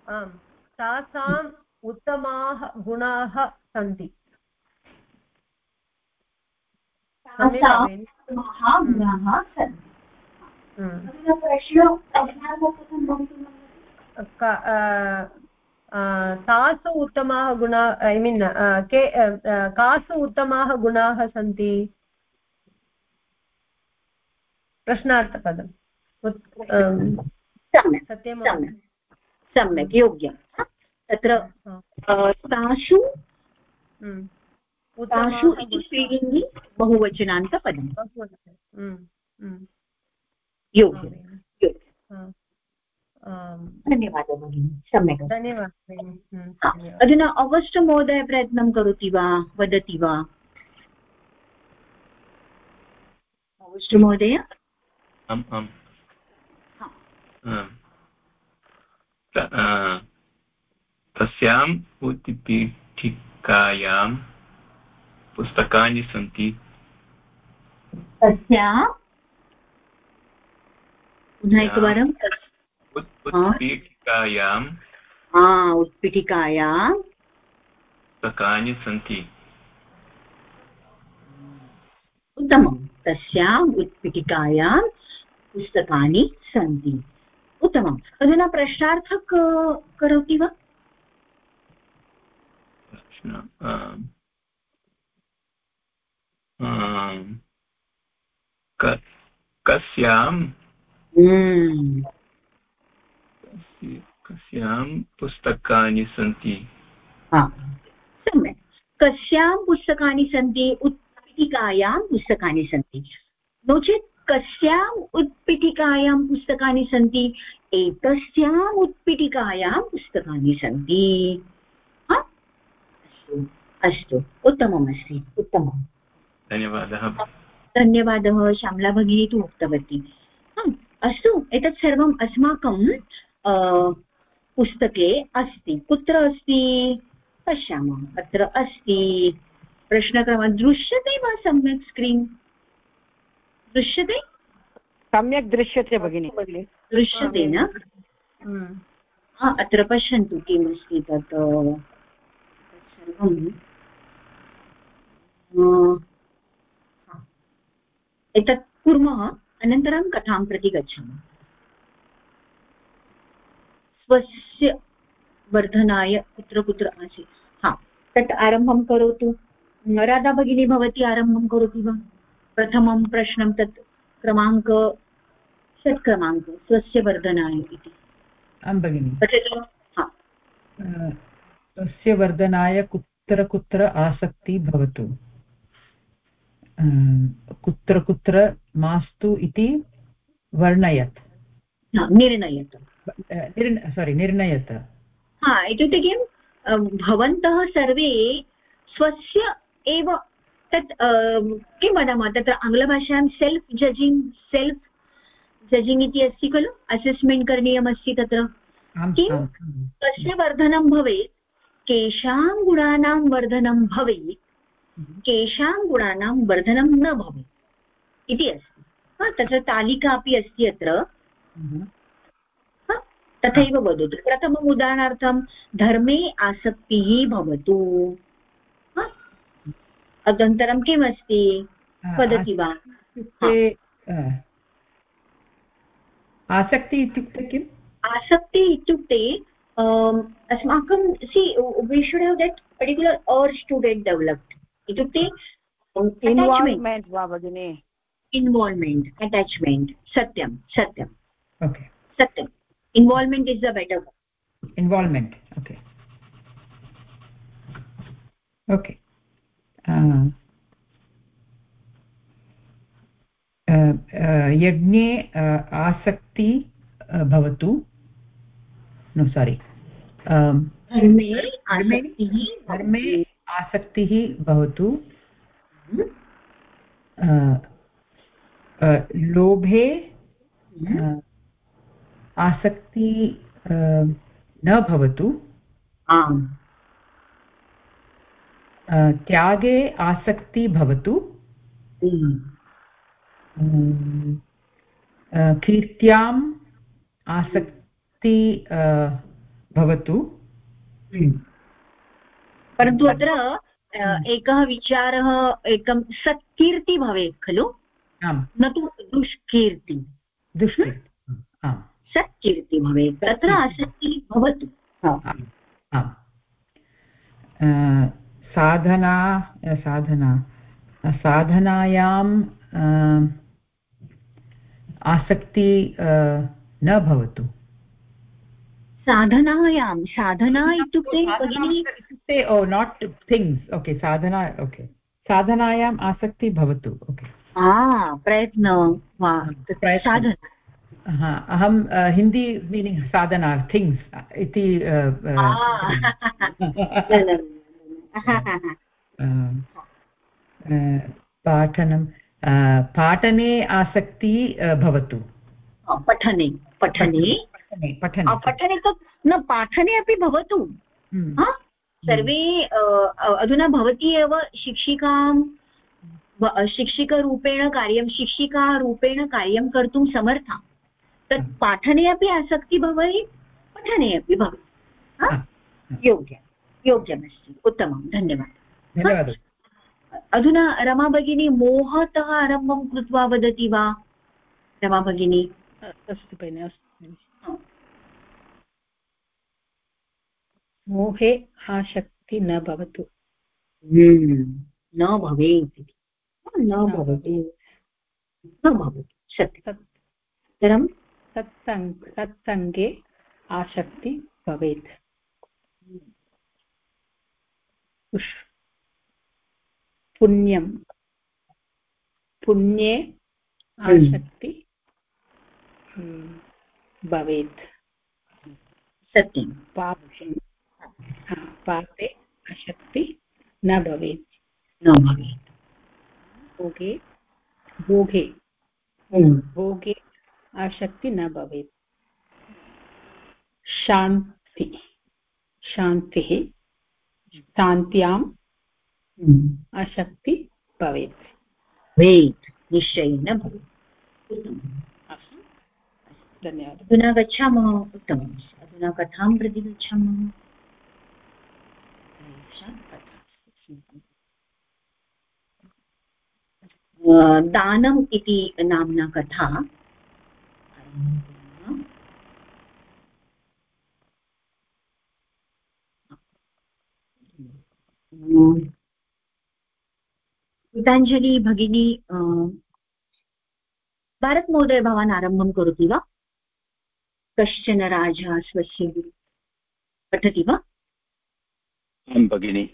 आम् तासाम् उत्तमाः गुणाः सन्ति। हम्म। प्रश्न अभ्यासः कथं भवितुम् क- तासु उत्तमाः गुणा ऐ मीन् के कासु उत्तमाः गुणाः सन्ति प्रश्नार्थपदम् सत्यं सम्यक् योग्यं तत्र तासु। तासु इति स्त्रीलिङ्गि बहुवचनान्तपदं बहुवचनं। योग्यं धन्यवादः भगिनि सम्यक्। धन्यवादः। हम्म, हा। अधुना अवश्य महोदय प्रयत्नं करोति वा वदति वा अवश्य महोदय आम् आम् हा। त- तस्याम् उत्पीठिकायां पुस्तकानि सन्ति तस्या पुनः एकवारं उत्- हा। उत्पीठिकायां हा पुस्तकानि सन्ति। उत्तमं। तस्याम् उत्पीठिकायां पुस्तकानि सन्ति। उत्तमम् अधुना प्रश्नार्थक करोति वा? कस्यां हम्म, कस्यां पुस्तकानि सन्ति? हा सम्यक्। कस्यां पुस्तकानि सन्ति? उत्पीठिकायां पुस्तकानि सन्ति। नो चेत् कस्याम् उत्पीठिकायां पुस्तकानि सन्ति? एतस्याम् उत्पीठिकायां पुस्तकानि सन्ति। अस्तु। अस्तु। उत्तममस्ति। उत्तमम्। धन्यवादः। धन्यवादः श्यामला भगिनी तु उक्तवती। अस्तु। एतत् सर्वम् अस्माकं पुस्तके अस्ति। कुत्र अस्ति? पश्यामः। अत्र अस्ति। प्रश्नक्रमः दृश्यते वा सम्यक् स्क्रीन्? दृश्यते? सम्यक् दृश्यते भगिनि। दृश्यते न? हम्म। अत्र पश्यन्तु किमस्ति तत्। सर्वं एतत् कुर्मः अनन्तरं कथां प्रति गच्छामः? स्वस्य वर्धनाय कुत्र कुत्र आसीत्। हा तत् आरम्भं करोतु। राधा भगिनी भवती आरम्भं करोति वा? प्रथमं प्रश्नं तत् क्रमाङ्क षट् क्रमाङ्क स्वस्य वर्धनाय इति। आं भगिनि। पठति। हा। तस्य वर्धनाय कुत्र कुत्र आसक्ति भवतु। कुत्र कुत्र मास्तु इति वर्णयत्। निर्णयत। निर् सोरि निर्णयत्। हा इत्युक्ते किं? भवन्तः सर्वे स्वस्य एव तत् किं वदामः? तत्र आङ्ग्लभाषायां सेल्फ् जजिङ्ग् सेल्फ् जजिङ्ग् इति अस्ति खलु? असेस्मेण्ट् करणीयमस्ति तत्र? आम् कस्य वर्धनं भवेत् केषां गुणानां वर्धनं भवेत् केषां गुणानां वर्धनं न भवेत्। इति अस्ति। तत्र तालिका अपि अस्ति अत्र। Mhm. हा, तथैव वदतु। प्रथमम् उदाहरणार्थं धर्मे आसक्तिः भवतु। हा, अनन्तरं किमस्ति? वदति वा? आसक्ति इत्युक्ते किम्? आसक्ति इत्युक्ते अम्, अस्माकं see we should have that particular our student developed इत्युक्ते इन्वाल्व्मेण्ट् वा भगिनि? इन्वाल्व्मेण्ट् अटाच्मेण्ट् सत्यं सत्यं। ओके सत्यम् involvement is the better involvement okay okay यज्ञे आसक्ति अ, भवतु नो सारि धर्मे आसक्तिः धर्मे भवति। आसक्तिः भवतु हम्म, अ, अ, लोभे हम्म, अ, आसक्ति न भवतु। आम्। त्यागे आसक्ति भवतु। कीर्त्याम् आसक्ति भवतु। परन्तु अत्र एकः विचारः एकं सत्कीर्ति भवेत् खलु? न तु दुष्कीर्ति। दुष्कीर्ति। सत्कीर्ति भवेत् तत्र आसक्तिः भवतु। साधना साधना। साधनायां आसक्ति न भवतु। साधनायां साधना इत्युक्ते इत्युक्ते ओ नाट् थिङ्ग्स् ओके साधना ओके साधनायाम् आसक्तिः भवतु ओके प्रयत्न वा साधना। अहं हिंदी मीनिङ्ग् साधना थिङ्ग्स् इति पाठनं पाठने आसक्ति भवतु। पठने पठने? पठने पठने तु न पाठने अपि भवतु। हम्म। सर्वे अधुना भवती एव शिक्षिकां शिक्षिकरूपेण कार्यं शिक्षिकारूपेण कार्यं कर्तुं समर्था। तत्। पाठने अपि आसक्तिः भवेत् पठने अपि भवेत् योग्यं योग्यमस्ति। उत्तमं धन्यवादः। धन्यवादः। अधुना रमा भगिनी मोहतः आरम्भं कृत्वा वदति वा? रमा भगिनी अस्तु भगिनि। अस्तु मोहे आसक्ति न भवतु। हम्म, न भवेत् न भवतु। न भवतु। सत्यं सत्सङ्ग सत्सङ्गे आसक्ति भवेत् पुण्यं पुण्ये। आसक्ति हम्म, भवेत् सत्यं पापे पापे आसक्ति न भवेत् न भवेत् भोगे भोगे हम्म। भोगे आसक्ति न भवेत्। शान्ति। शान्तिः शान्त्यां आसक्ति भवेत्। भवेत्। निश्चयेन अस्तु धन्यवादः। अधुना गच्छामः। उत्तमम्। अधुना कथां प्रति गच्छामः? दानम् इति नाम्ना कथा। गीताञ्जलि भगिनी भारतमहोदय भवान् आरम्भं करोति वा? कश्चन राजा स्वस्य गुरु पठति वा? आं भगिनि।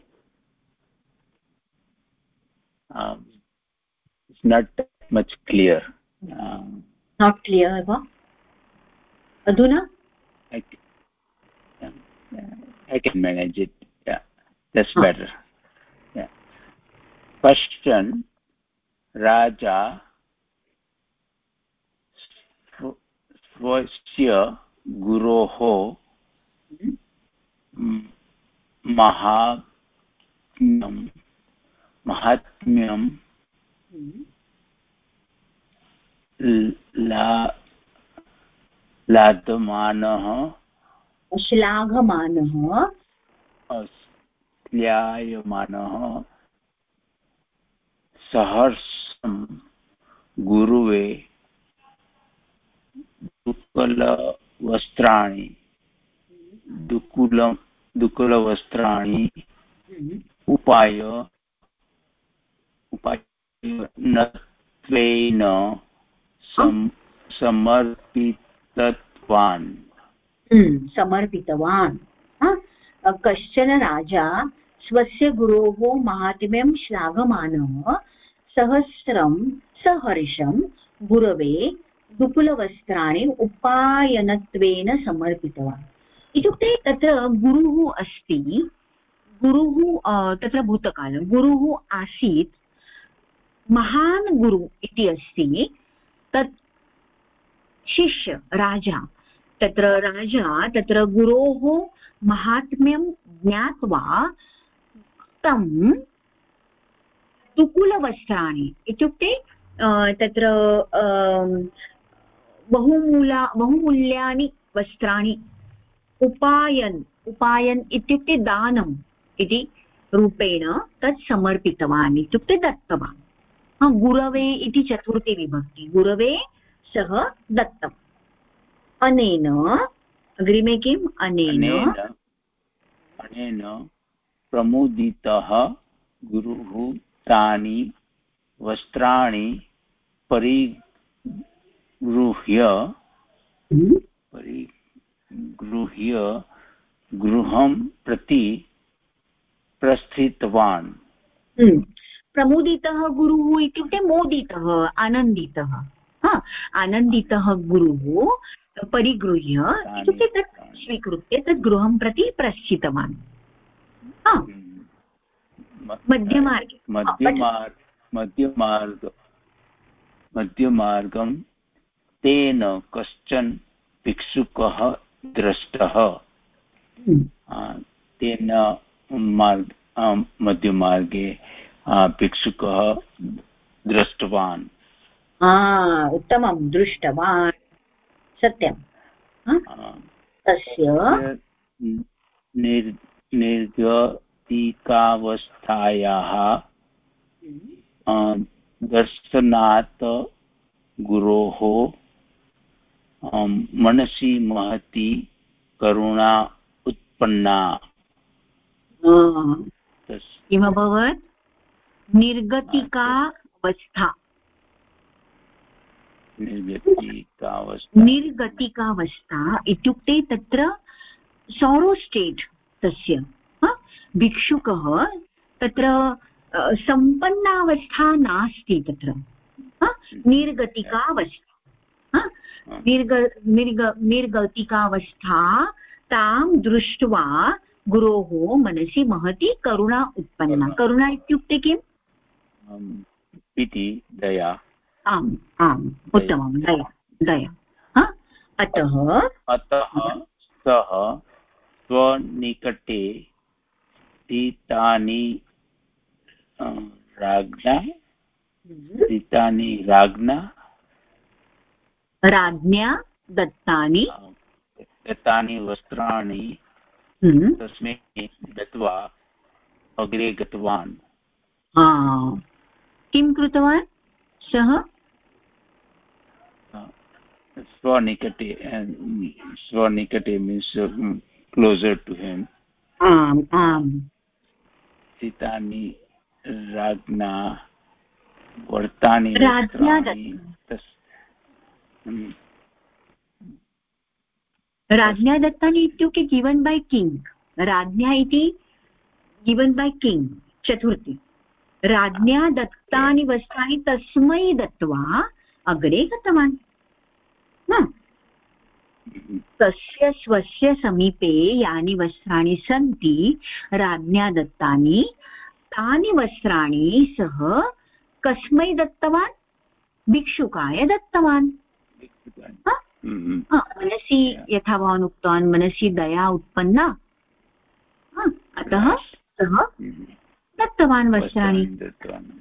Not much clear not clear वा? अधुना? I can manage it. Yeah, that's better. Question राजा स्वस्य गुरोः महात्म्यं महात्म्यं लादमानः श्लाघमानः श्लायमानः सहर्षं गुरुवे दुकुलवस्त्राणि दुकुलं दुकुलवस्त्राणि उपाय उपायनत्वेन समर्पितवान् हम्म, समर्पितवान्। कश्चन राजा स्वस्य गुरोः माहात्म्यं श्लाघमानः सहस्रं सहर्षं गुरवे दुकुलवस्त्राणि उपायनत्वेन समर्पितवान्। इत्युक्ते तत्र गुरुः अस्ति, गुरुः तत्र भूतकालं, गुरुः आसीत्, महान् गुरु इति अस्ति, तत् शिष्य, राजा, तत्र राजा, तत्र गुरोः महात्म्यं ज्ञात्वा तं तुकुलवस्त्राणि इत्युक्ते तत्र बहुमूला, बहुमूल्यानि वस्त्राणि, उपायन् उपायन् इत्युक्ते दानम् इति रूपेण तत् समर्पितवान् इत्युक्ते दत्तवान्। गुरवे इति चतुर्थी विभक्ति। गुरवे सः दत्तम्। अनेन, अग्रिमे किम्? अनेन अनेन प्रमुदितः गुरुः तानि वस्त्राणि परिगृह्य हम्म, परिगृह्य गृहं प्रति प्रस्थितवान्। हम्म। प्रमुदितः गुरुः इत्युक्ते मोदितः आनन्दितः। हा आनन्दितः गुरुः परिगृह्य इत्युक्ते तत् स्वीकृत्य तत् गृहं प्रति प्रस्थितवान्। हा। मध्यमार्गे। मध्यमार्ग मध्यमार्ग मध्यमार्गं तेन कश्चन भिक्षुकः दृष्टः। तेन मार्ग मध्यमार्गे भिक्षुकः दृष्टवान्। हा उत्तमं दृष्टवान्। सत्यं तस्य निर् निर्गतिकावस्थायाः आ, दर्शनात् गुरोः मनसि महती करुणा उत्पन्ना। किमभवत् निर्गतिका अवस्था निर्गतिकावस्था। निर्गतिकावस्था इत्युक्ते तत्र सौरो स्टेट् तस्य? भिक्षुकः तत्र सम्पन्नावस्था नास्ति तत्र। निर्गतिकावस्था। निर्ग निर्ग निर्गतिकावस्था तां दृष्ट्वा गुरोः मनसि महती करुणा उत्पन्ना। करुणा। इत्युक्ते किम्? इति दया। आम् आम् उत्तमं। दया दया। हा? अतः अतः सः स्वनिकटे स्थितानि अ, राज्ञा स्थितानि राज्ञा राज्ञा दत्तानि। दत्तानि वस्त्राणि हम्म, तस्मै दत्त्वा अग्रे गतवान्। किं कृतवान्? सः? स्वनिकटे स्वनिकटे मीन्स् क्लोजर् टु हिम् आम् आम्। स्थितानि राज्ञा वर्तानि राज्ञा दत्तानि इत्युक्ते गिवन् बै किङ्ग् राज्ञा इति गिवन् बै किङ्ग् चतुर्थी. राज्ञा दत्तानि वस्त्राणि तस्मै दत्त्वा अग्रे गतवान्. तस्य स्वस्य समीपे यानि वस्त्राणि सन्ति राज्ञा दत्तानि। तानि वस्त्राणि सः कस्मै दत्तवान्? भिक्षुकाय दत्तवान्? हम्म, मनसि यथा भवान् उक्तवान् मनसि दया उत्पन्ना। अतः सः हम्म, दत्तवान् वस्त्राणि। वस्त्राणि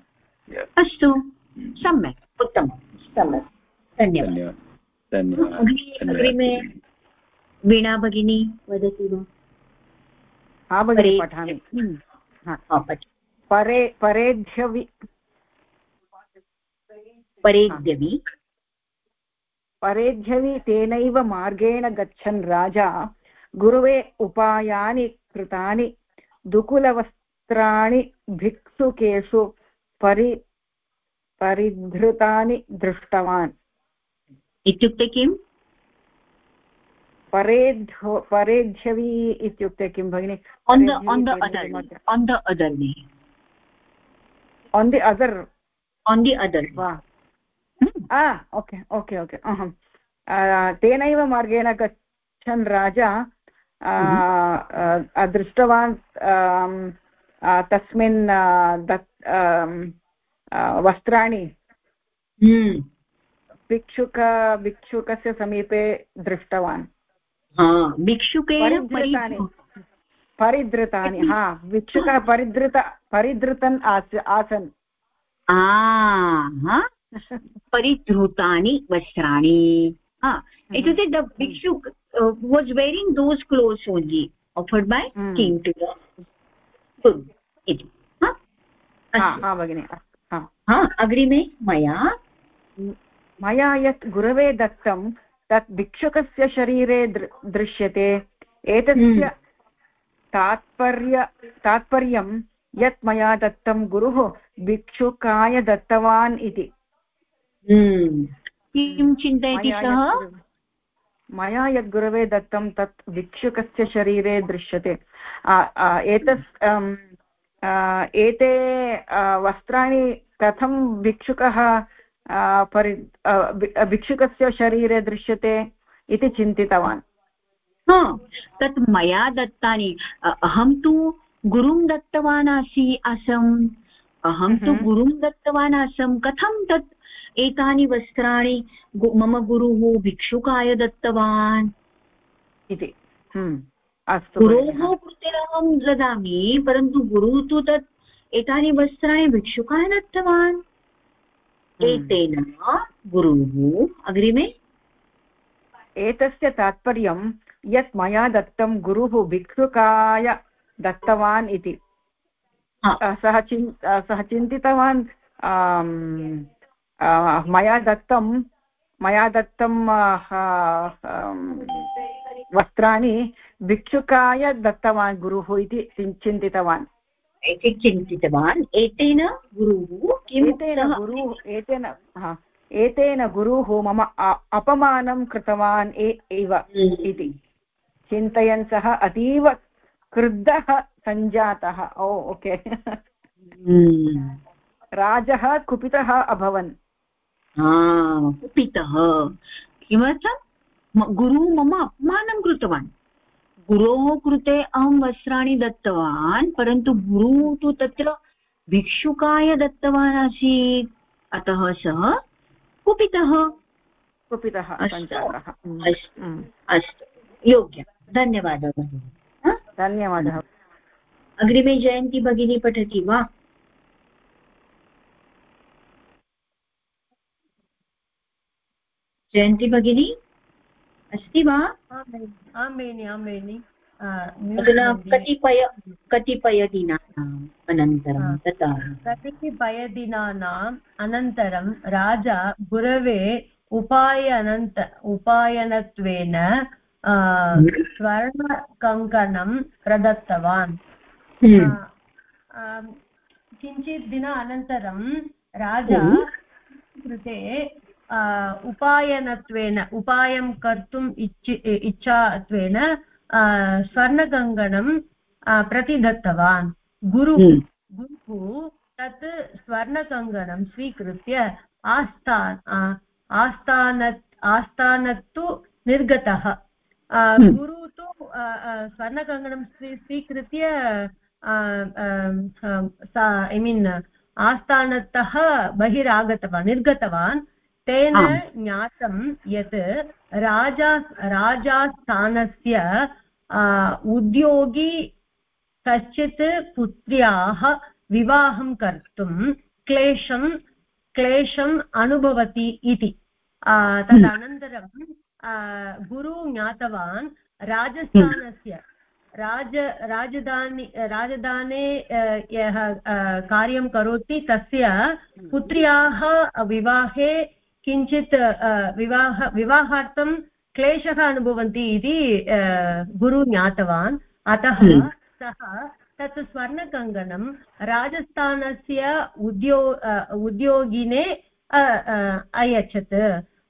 अस्तु। हम्म, सम्यक्। उत्तमं। सम्यक्। धन्यवादः। धन्यवादः धन्यवादः अग्रि- अग्रिमे वीणा भगिनी वदति वा हा भगिनि पठामि। हा। हा, पठ- परे परेध्यवि परेद्यवि परेध्यवि तेनैव मार्गेण गच्छन् राजा। गुरुवे उपायानि कृतानि। दुकुलवस्त्राणि भिक्षुकेषु परि परिधृतानि दृष्टवान्। इत्युक्ते किम्? परेध्यो परेध्यवि इत्युक्ते किं भगिनि? On the on the other on the other on the other on the other वा। ओके ओके ओके अहं तेनैव मार्गेण गच्छन् राजा आ, दृष्टवान् तस्मिन् वस्त्राणि। भिक्षुक भिक्षुकस्य समीपे दृष्टवान्। हा भिक्षुकेन परिधृतानि। परिधृ- परिधृतानि हा भिक्षुकः परिधृत परिधृतन् आस् आसन्। परिधृतानि वस्त्राणि। इत्युक्ते the bhikshu was wearing those clothes only offered by Hmm. king to इति। भगिनि अग्रिमे मया। मया यत् गुरवे दत्तं तत् भिक्षुकस्य शरीरे दृ दृश्यते। एतस्य हम्म। तात्पर्य तात्पर्यं यत् मया दत्तं गुरुः भिक्षुकाय दत्तवान् इति। हम्म, किं चिन्तयति सः? मया यद् गुरवे दत्तं तत् भिक्षुकस्य शरीरे दृश्यते। एतस् एते वस्त्राणि कथं भिक्षुकः परि भिक्षुकस्य शरीरे दृश्यते इति चिन्तितवान्। हा तत् मया दत्तानि। अहं तु गुरुं दत्तवान् आसि आसम्। अहं तु Mhm. गुरुं दत्तवान् आसम्। कथं तत् एतानि वस्त्राणि मम गुरुः भिक्षुकाय दत्तवान्? इति। हम्म, अस्तु गुरोः कृते अहं ददामि परन्तु गुरुः तु तत् एतानि वस्त्राणि भिक्षुकाय दत्तवान्। हम्म। एतेन गुरुः अग्रिमे? एतस्य तात्पर्यं यत् मया दत्तं गुरुः भिक्षुकाय दत्तवान् इति। सः चिन् सः चिन्तितवान् मया दत्तं मया दत्तं वस्त्राणि भिक्षुकाय दत्तवान् गुरुः इति चिन्तितवान्। चिन्तितवान् एतेन गुरुः किम् एतेन गुरुः एतेन एतेन गुरुः मम अपमानं कृतवान् एव हम्म। इति। चिन्तयन् सः अतीव क्रुद्धः सञ्जातः। ओ ओके। हम्म। राजः कुपितः अभवन्। कुपितः। किमर्थं? गुरुः मम अपमानं कृतवान्। गुरोः कृते अहं वस्त्राणि दत्तवान् परन्तु गुरुः तु तत्र भिक्षुकाय दत्तवान् आसीत्। अतः सः कुपितः। कुपितः अस्तु। अस्तु। योग्यं धन्यवादः भगिनि। धन्यवादः। अग्रिमे जयन्ती भगिनी पठति वा? जयन्ती भगिनी। अस्ति वा आं भगिनि आं म्यूट् अधुना कतिपय कतिपयदिनानाम् अनन्तरं। ततः कतिपयदिनानाम् अनन्तरं राजा गुरवे उपाय अनन्त उपायनत्वेन स्वर्णकङ्कणं प्रदत्तवान् हम्म। किञ्चित् दिन अनन्तरं राजा हम्म। कृते उपायनत्वेन उपायं कर्तुम् इच्छि इच्छात्वेन आ, प्रति दत्तवान् गुरुः। गुरुः तत् स्वर्णकङ्कणं स्वीकृत्य आस्था आ, आस्थान आस्थानत्तु निर्गतः। गुरु तु स्वर्णकङ्कणं स्वीकृत्य ऐ मीन् आस्थानतः बहिरागतवान् निर्गतवान् तेन ज्ञातं यत् राजा राजास्थानस्य उद्योगी कश्चित् पुत्र्याः विवाहं कर्तुं क्लेशं क्लेशम् अनुभवति इति। तदनन्तरं गुरु ज्ञातवान् राजस्थानस्य राज राजधानी राजधाने यः कार्यं करोति तस्य पुत्र्याः विवाहे किञ्चित् विवाह विवाहार्थं क्लेशः अनुभवन्ति इति गुरु ज्ञातवान्। अतः हम्म। सः तत् स्वर्णकङ्कणं राजस्थानस्य उद्यो उद्योगिने अयच्छत्।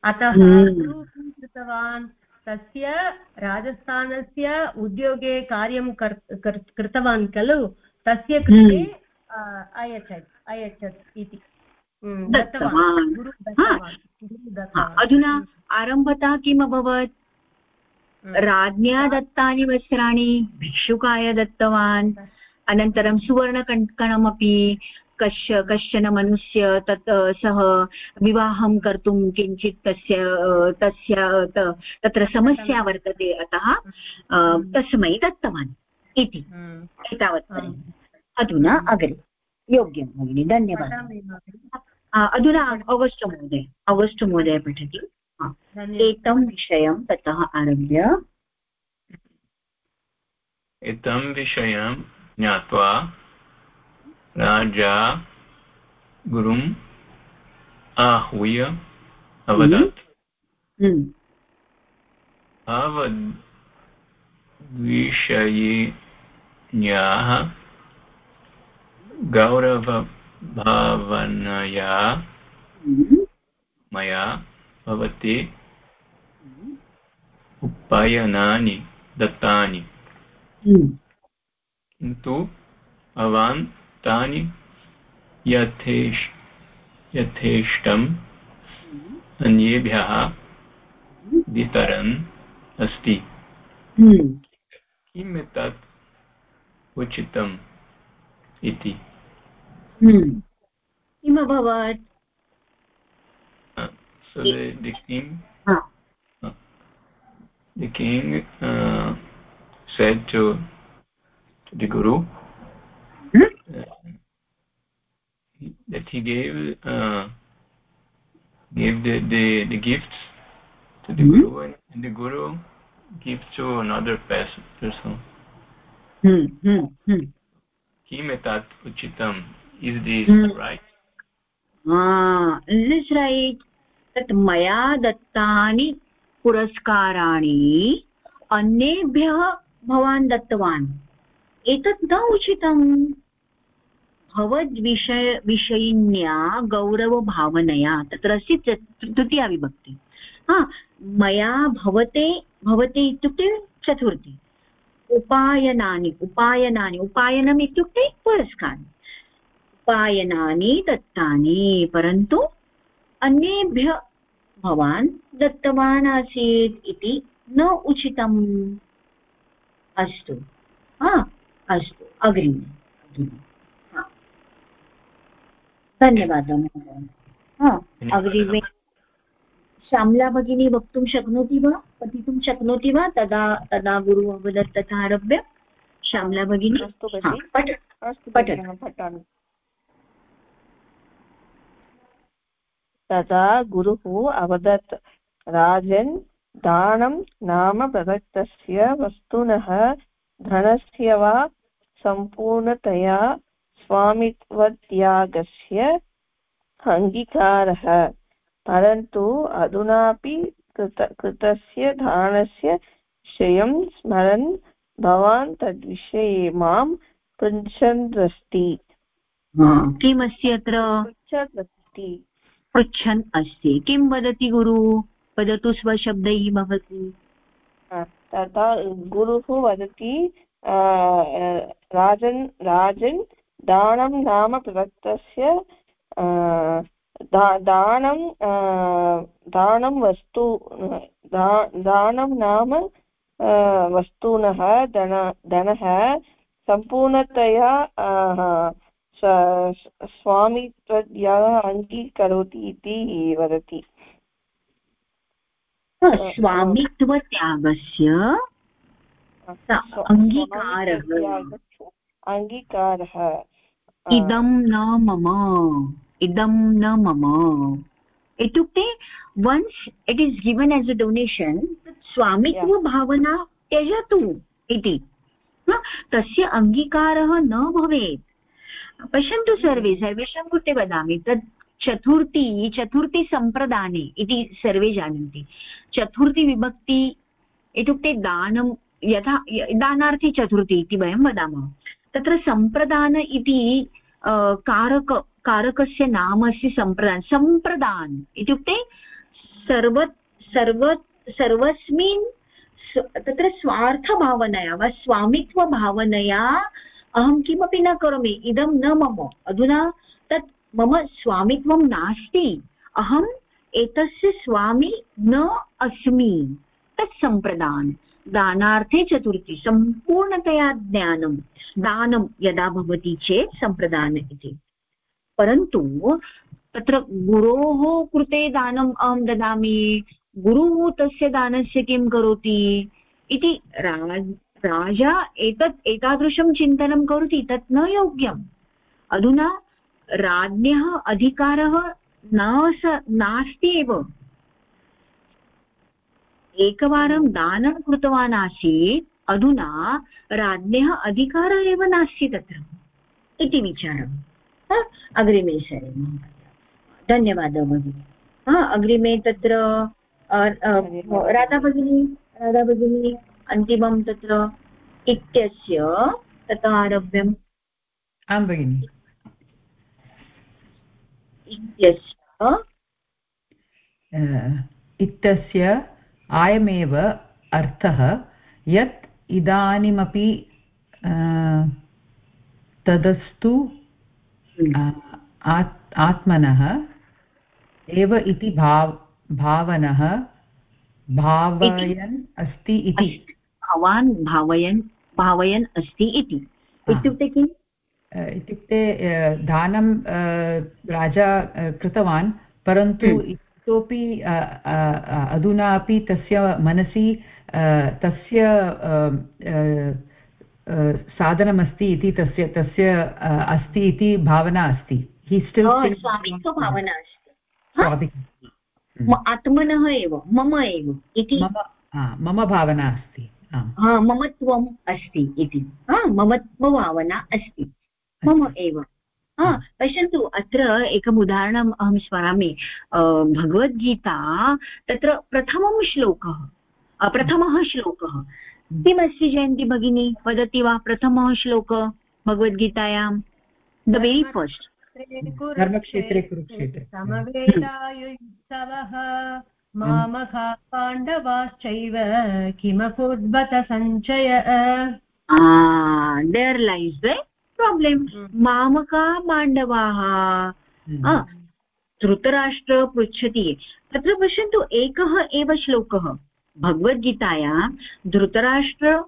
अतः हम्म। किं कृतवान् तस्य राजस्थानस्य उद्योगे कार्यं कर् कर्- कृतवान् खलु। तस्य कृते अयच्छत् अयच्छत् इति। हम्म, दत्तवान् गुरु हा। हा, दत्तवान्। अधुना आरम्भतः किम् अभवत्? हम्म। राज्ञा दत्तानि वस्त्राणि भिक्षुकाय दत्तवान्। अनन्तरं सुवर्णकङ्कणमपि कश्च कश्चन मनुष्य तत् सः विवाहं कर्तुं किञ्चित् तस्य तस्य तत्र समस्या वर्तते अतः अ, तस्मै दत्तवान् इति। हम्म। एतावत् अधुना अग्रे। योग्यं भगिनि धन्यवादः। अधुना अगस्ट् महोदय अगस्ट् महोदय पठति एतं विषयं ततः आरभ्य एतं विषयं ज्ञात्वा राजा गुरुम् आहूय अवदत् अवद्विषयिण्याः गौरवभावनया हम्म, मया भवते उपायनानि दत्तानि हम्म, किन्तु भवान् तानि यथेष् यथेष्टम् अन्येभ्यः वितरन् अस्ति हम्म। किम् एतत् उचितम् इति। किम् अभवत् so the, the king हा the king uh, said to, to the guru Hmm? uh, that he gave uh, gave the, the the gifts to the Hmm? guru and, and the guru gives to another pers- person hmm, hmm, hmm. kim etat uchitam is this Hmm. right? Is right तत् मया दत्तानि पुरस्काराणि अन्येभ्यः भवान् दत्तवान्। एतत् न उचितम् भवद्विषय विषयिन्या गौरवभावनया तत्र अस्ति तृतीया विभक्ति। हा मया भवते भवते इत्युक्ते चतुर्थी। उपायनानि उपायनानि उपायनम् इत्युक्ते पुरस्कारम् उपायनानि दत्तानि परन्तु अन्येभ्य भवान् दत्तवान् आसीत् इति न उचितम्। अस्तु। हा अस्तु। अग्रिमे। अग्रिमे। हा। धन्यवादः महोदय। हा अग्रिमे। श्यामला भगिनी वक्तुं शक्नोति वा? पठितुं शक्नोति वा? तदा तदा गुरु अवदत् तथा आरभ्य। श्यामला भगिनी। अस्तु पठ। अस्तु पठतु। पठामि। तदा गुरुः अवदत्। राजन् दानं नाम प्रदत्तस्य वस्तुनः धनस्य वा सम्पूर्णतया स्वामित्वत्यागस्य अङ्गीकारः। परन्तु अधुनापि कृत कृतस्य दानस्य विषयं स्मरन् भवान् तद्विषये माँ पृच्छन्नस्ति हा, किमस्ति अत्र? पृच्छन्नस्ति पृच्छन् अस्ति. किं वदति गुरु? वदतु स्वशब्दैः भवति. तथा गुरुः वदति राजन् राजन्, दानं नाम प्रदत्तस्य दानं दानं वस्तु दानं नाम वस्तुनः, धन, धनः, सम्पूर्णतया आ, स्व- स्वामित्वया अङ्गीकरोति इति वदति। स्वामित्वत्यागस्य अङ्गीकारः। अङ्गीकारः। इदं न मम इदं न मम। इत्युक्ते once it is given as a donation स्वामित्वभावना त्यजतु इति। न? तस्य अङ्गीकारः न भवेत्। पश्यन्तु सर्वे, सर्वेषां कृते वदामि तत् चतुर्थी चतुर्थीसम्प्रदाने इति सर्वे जानन्ति। चतुर्थीविभक्ति इत्युक्ते दानं, यथा, दानार्थे चतुर्थी इति वयं वदामः। तत्र सम्प्रदान इति कारक, कारकस्य नाम अस्ति सम्प्रदान, सम्प्रदान् इत्युक्ते सर्व सर्व सर्वस्मिन् तत्र स्वार्थभावनया वा स्वामित्वभावनया अहं किमपि न करोमि, इदं न मम। अधुना तत् मम स्वामित्वं नास्ति। अहम् एतस्य स्वामी न अस्मि। तत् सम्प्रदान्। दानार्थे चतुर्थी, सम्पूर्णतया ज्ञानं। दानं यदा भवति चेत् सम्प्रदान इति। परन्तु तत्र गुरोः कृते दानम् अहं ददामि, गुरुः तस्य दानस्य किं करोति इति राज राजा एतत् एतादृशं चिन्तनं करोति, तत् न योग्यम्। अधुना राज्ञः, अधिकारः न नास्ति एव। एकवारं दानं कृतवान् आसीत्, अधुना राज्ञः अधिकारः एव नास्ति तत्र। इति विचारः। अग्रिमे सरे धन्यवादः, भगिनि। अग्रिमे तत्र राधा भगिनी राधा भगिनी। अन्तिमं तत्र इत्यस्य ततः आरभ्यम् आं भगिनि। इत्यस्य इत्यस्य अयमेव अर्थः यत् इदानीमपि तदस्तु आत्मनः एव इति भाव भावनः भावयन् अस्ति इति। भवान् भावयन् भावयन् अस्ति इति। इत्युक्ते किम्? इत्युक्ते दानं राजा कृतवान् परन्तु हम्म। इतोपि अधुना अपि तस्य मनसि तस्य साधनमस्ति इति तस्य तस्य अस्ति इति भावना अस्ति। हि स्टिल् भावना अस्ति। आत्मनः एव मम एव इति। मम भावना अस्ति। ममत्वम् अस्ति इति। ममत्वभावना अस्ति। मम एव। हा पश्यन्तु अत्र एकम् उदाहरणम् अहं स्मरामि भगवद्गीता तत्र प्रथमं श्लोकः प्रथमः श्लोकः। किमस्ति जयन्ती भगिनी? वदति वा प्रथमः श्लोकः भगवद्गीतायां द वेरि फस्ट् धर्मक्षेत्रे कुरुक्षेत्रे। समवेदायुत्सवः मामखा पाण्डवाश्चैव किमकुर्वत Sanjaya? There lies the problem मामका पाण्डवाः धृतराष्ट्र पृच्छति। तत्र पश्यन्तु एकः एव श्लोकः। भगवद्गीताया धृतराष्ट्र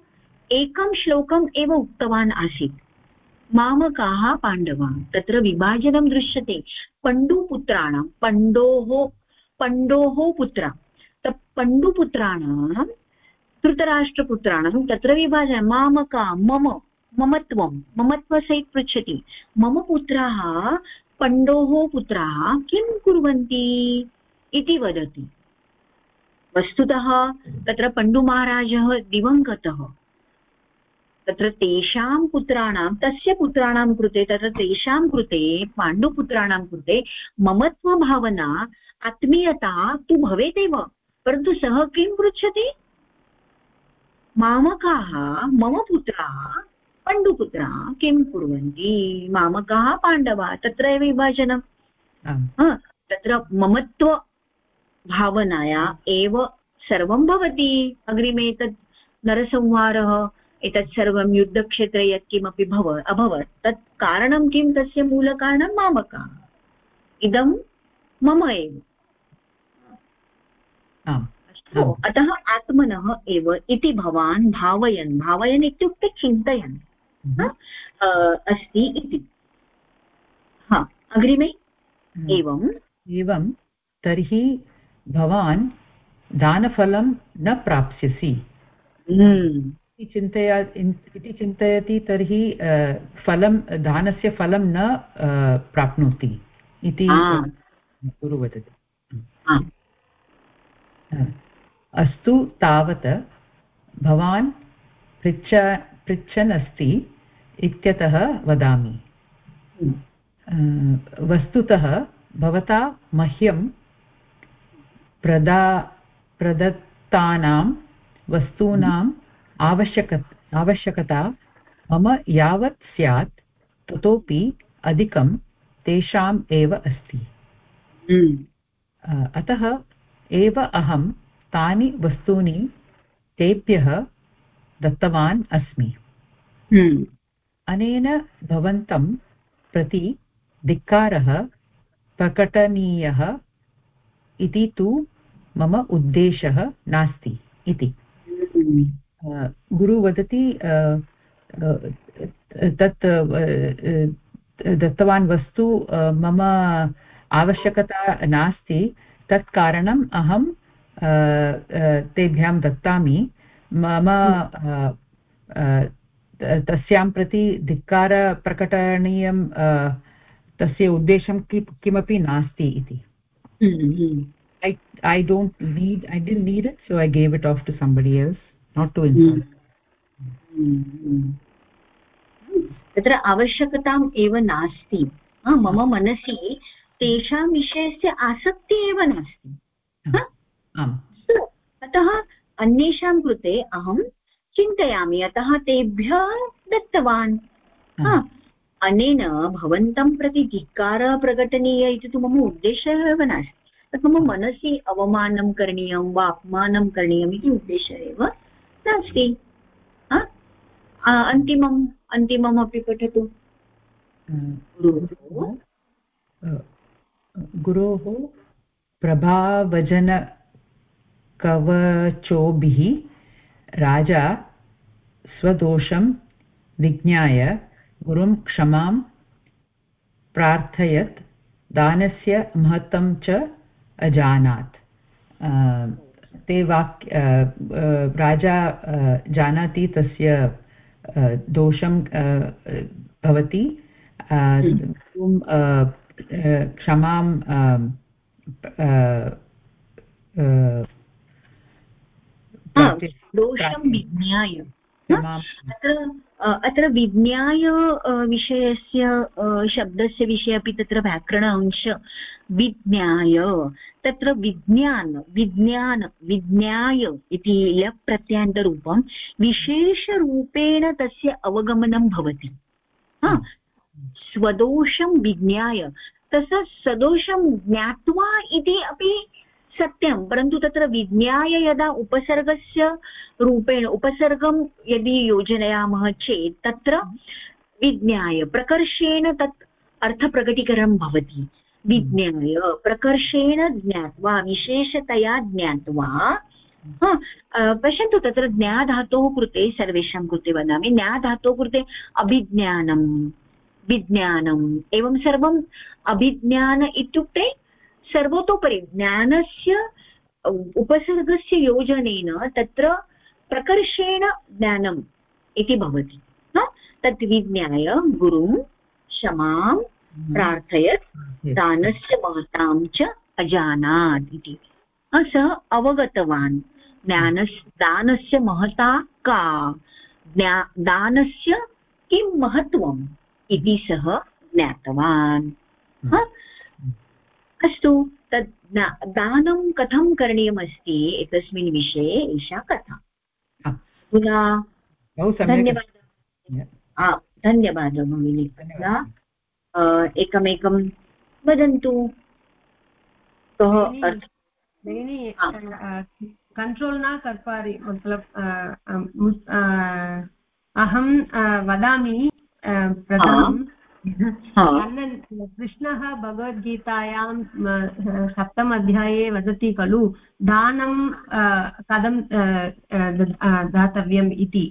एकं श्लोकम् एव उक्तवान् आसीत्। मामकाः पाण्डवाः। तत्र विभाजनं दृश्यते। पण्डुपुत्राणां पण्डोः पण्डोः पुत्र। पण्डुपुत्राणां, धृतराष्ट्रपुत्राणां, तत्र विभाजनं मामका, मम, ममत्वं, ममत्वसहित पृच्छति। मम पुत्राः, पण्डोः पुत्राः किं कुर्वन्ति इति वदति। वस्तुतः तत्र पण्डुमहाराजः दिवङ्गतः। तत्र तेषां पुत्राणां, तस्य पुत्राणां कृते, तत्र तेषां कृते, पाण्डुपुत्राणां कृते ममत्वभावना आत्मीयता तु भवेदेव परन्तु सः किं पृच्छति? मामकाः मम पुत्राः पण्डुपुत्राः किं कुर्वन्ति? मामकाः पाण्डवाः तत्र एव विभाजनम् तत्र ममत्वभावनाया एव सर्वं भवति. अग्रिमे तत् नरसंहारः एतत् सर्वं युद्धक्षेत्रे यत्किमपि भव अभवत्. तत् कारणं किं? तस्य मूलकारणं मामकः. इदं मम एव। अतः आत्मनः एव इति भवान् भावयन्। भावयन् इत्युक्ते चिन्तयन्। अस्ति इति। हा अग्रिमे। एवम् एवं। तर्हि भवान् दानफलं न प्राप्स्यसि। हम्म। इति चिन्तया इति चिन्तयति तर्हि फलं दानस्य फलं न प्राप्नोति। इति गुरु वदति अस्तु तावत् भवान् पृच्छ पृच्छन् अस्ति इत्यतः वदामि। वस्तुतः भवता मह्यं प्रदा प्रदत्तानां वस्तूनां आवश्यक आवश्यकता मम यावत् स्यात् ततोपि अधिकं तेषाम् एव अस्ति। हम्म। अतः एव अहं तानि वस्तूनि तेभ्यः दत्तवान् अस्मि हम्म। अनेन भवन्तं प्रति धिक्कारः प्रकटनीयः इति तु मम उद्देशः नास्ति इति हम्म। गुरु वदति तत् दत्तवान् वस्तु मम आवश्यकता नास्ति तत् कारणम् अहं तेभ्यां दत्तामि। मम तस्यां प्रति धिक्कारप्रकटनीयं तस्य उद्देशं किमपि नास्ति इति। I don't need I didn't need it so I gave it off to somebody else not to insult. तत्र आवश्यकताम् एव नास्ति। मम मनसि तेषां विषयस्य आसक्तिः एव नास्ति। अतः अन्येषां कृते अहं चिन्तयामि अतः तेभ्यः दत्तवान्। अनेन भवन्तं प्रति धिक्कारः प्रकटनीय इति तु मम उद्देशः एव नास्ति। तत् मम मनसि अवमानं करणीयं वा अपमानं करणीयम् इति उद्देशः एव नास्ति। अन्तिमम् अन्तिममपि पठतु। गुरोः प्रभावजनकवचोभिः राजा स्वदोषं विज्ञाय गुरुं क्षमां प्रार्थयत् दानस्य महत्त्वं च अजानात्। ते वाक् राजा जानाति तस्य दोषं भवति। क्षमां दोषं विज्ञाय अत्र अत्र विज्ञाय विषयस्य शब्दस्य विषये अपि तत्र व्याकरण अंश विज्ञाय तत्र विज्ञान विज्ञान विज्ञाय इति लप् प्रत्यान्तरूपं विशेषरूपेण तस्य अवगमनं भवति स्वदोषं विज्ञाय। तस्य सदोषं ज्ञात्वा इति अपि सत्यं, परन्तु तत्र विज्ञाय यदा उपसर्गस्य रूपेण, उपसर्गं यदि योजयामः चेत् तत्र विज्ञाय, प्रकर्षेण तत् अर्थप्रकटीकरणं भवति। विज्ञाय, प्रकर्षेण ज्ञात्वा, विशेषतया ज्ञात्वा पश्यन्तु तत्र ज्ञाधातोः कृते सर्वेषां कृते वदामि। ज्ञाधातोः कृते अभिज्ञानं विज्ञानम्। एवं सर्वम् अभिज्ञान इत्युक्ते सर्वतोपरि ज्ञानस्य उपसर्गस्य योजनेन तत्र प्रकर्षेण ज्ञानम् इति भवति। तत् विज्ञाय गुरुं क्षमां हम्म। प्रार्थयत् दानस्य महतां च अजानात् इति। सः अवगतवान्। ज्ञानस् दानस्य महता का? दानस्य किं महत्त्वम्? इति सः ज्ञातवान्। हम्म। अस्तु तद् दानं कथं करणीयमस्ति एकस्मिन् विषये एषा कथा। पुनः धन्यवादः। धन्यवादः भगिनि। एकमेकं वदन्तु। कः भगिनी कण्ट्रोल् न कर पारि मतलब अहं वदामि। प्रथमं कृष्णः भगवद्गीतायां सप्तम अध्याये वदति खलु दानं कथं दातव्यम् इति.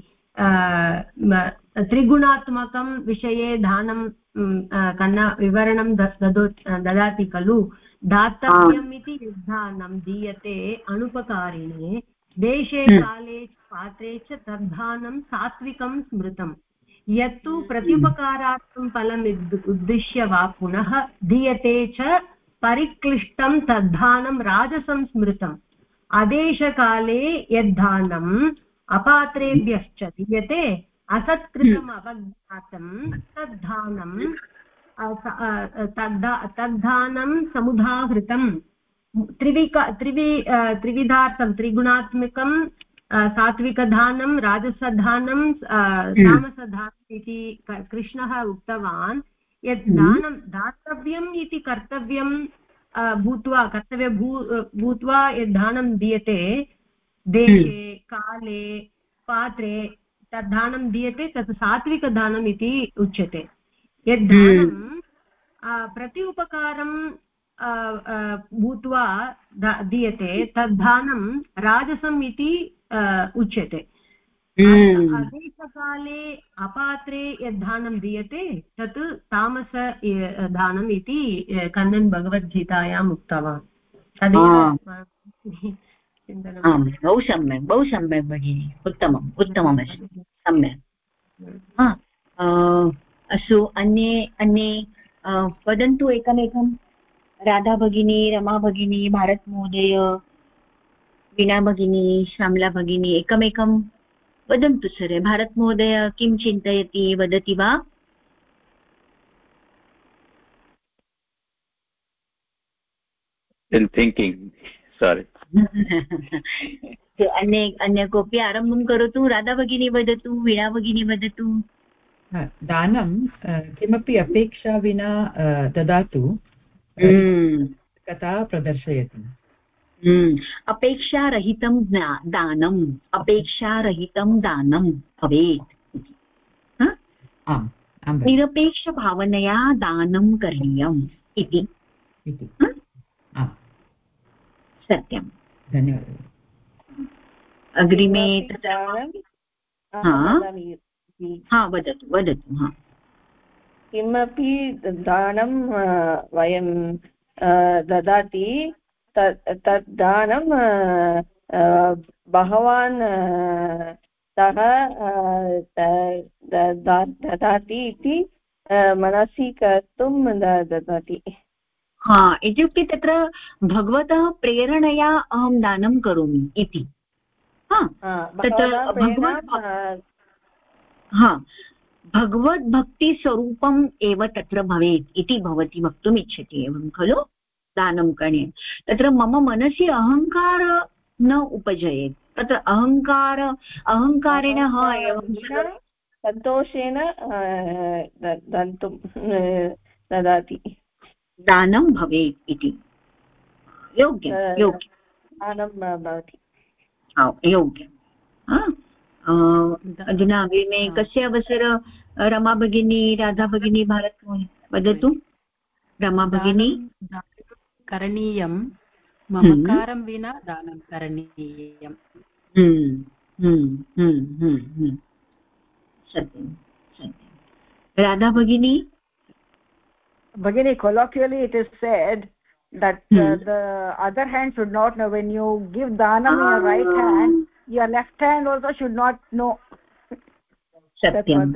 त्रिगुणात्मकं विषये दानं कन्न विवरणं ददो ददाति खलु. दातव्यम् इति यद्दानं दीयते अनुपकारिणे देशे काले पात्रे च तद्दानं सात्विकं स्मृतम्। यत्तु प्रत्युपकारार्थं फलम् उद्दिश्य वा पुनः दीयते च परिक्लिष्टं तद्धानं राजसं स्मृतम्। आदेशकाले यद्धानम् अपात्रेभ्यश्च दीयते असत्कृतम् अवज्ञातं तद्धानं तद्धानं समुदाहृतं त्रिविक त्रिवि त्रिविधार्थं त्रिगुणात्मकं सात्विकधानं राजसधानं तामसधानम् इति कृष्णः उक्तवान् यत् हम्म। दानं दातव्यम् इति कर्तव्यं भूत्वा कर्तव्य भू भूत्वा यद् दानं दीयते देशे हम्म। काले पात्रे तद् दानं दीयते तत् सात्विकदानम् इति उच्यते यद् दानं हम्म। प्रति उपकारं भूत्वा दीयते तद् दानं राजसम् इति उच्यते। हम्म। आदेशकाले अपात्रे यद् दानं दीयते तत् तामस दानम् इति कन्नन् भगवद्गीतायाम् उक्तवान्। बहु सम्यक् बहु सम्यक् भगिनि उत्तमम् उत्तममस्ति सम्यक् अस्तु अन्ये अन्ये वदन्तु एकमेकं। राधा भगिनी रमा भगिनी भारतमहोदय। वीणा भगिनी श्यामला भगिनी एकमेकं वदन्तु सर्वे भारतमहोदय किं चिन्तयति वदति वा? Thinking. Sorry. [LAUGHS] अन्ये अन्य कोऽपि आरम्भं करोतु राधा भगिनी वदतु वीणा भगिनी वदतु। दानं किमपि अपेक्षा विना ददातु। हम्म। कथा प्रदर्शयतु। अपेक्षारहितं दानम् अपेक्षारहितं दानं भवेत् निरपेक्षभावनया दानं करणीयम् इति सत्यं धन्यवादः अग्रिमे हा वदतु वदतु हा किमपि दानं वयं ददाति तत् दानं भगवान् सः ददाति इति मनसि कर्तुं ददाति। हा इत्युक्ते तत्र भगवतः प्रेरणया अहं दानं करोमि इति। हा भगवद्भक्तिस्वरूपम् एव तत्र भवेत् इति भवती वक्तुम् इच्छति एवं खलु? दानं करणीयं। तत्र मम मनसि अहङ्कार न उपजयेत्। तत्र अहङ्कार अहङ्कारेण हा एवं सन्तोषेण दन्तुं ददाति। दानं भवेत् इति। योग्यं योग्यं। दानं भवति। योग्यं। अधुना अग्रिमे कस्य अवसर रमा भगिनी राधा भगिनी भारत वदतु रमा भगिनी करणीयं ममकारं विना दानं करणीयम् सत्यं सत्यं राधा भगिनी Bhagini, colloquially it is said that uh, hmm. the other hand should not know when you give dhanam in your right hand your left hand also should not know सत्यं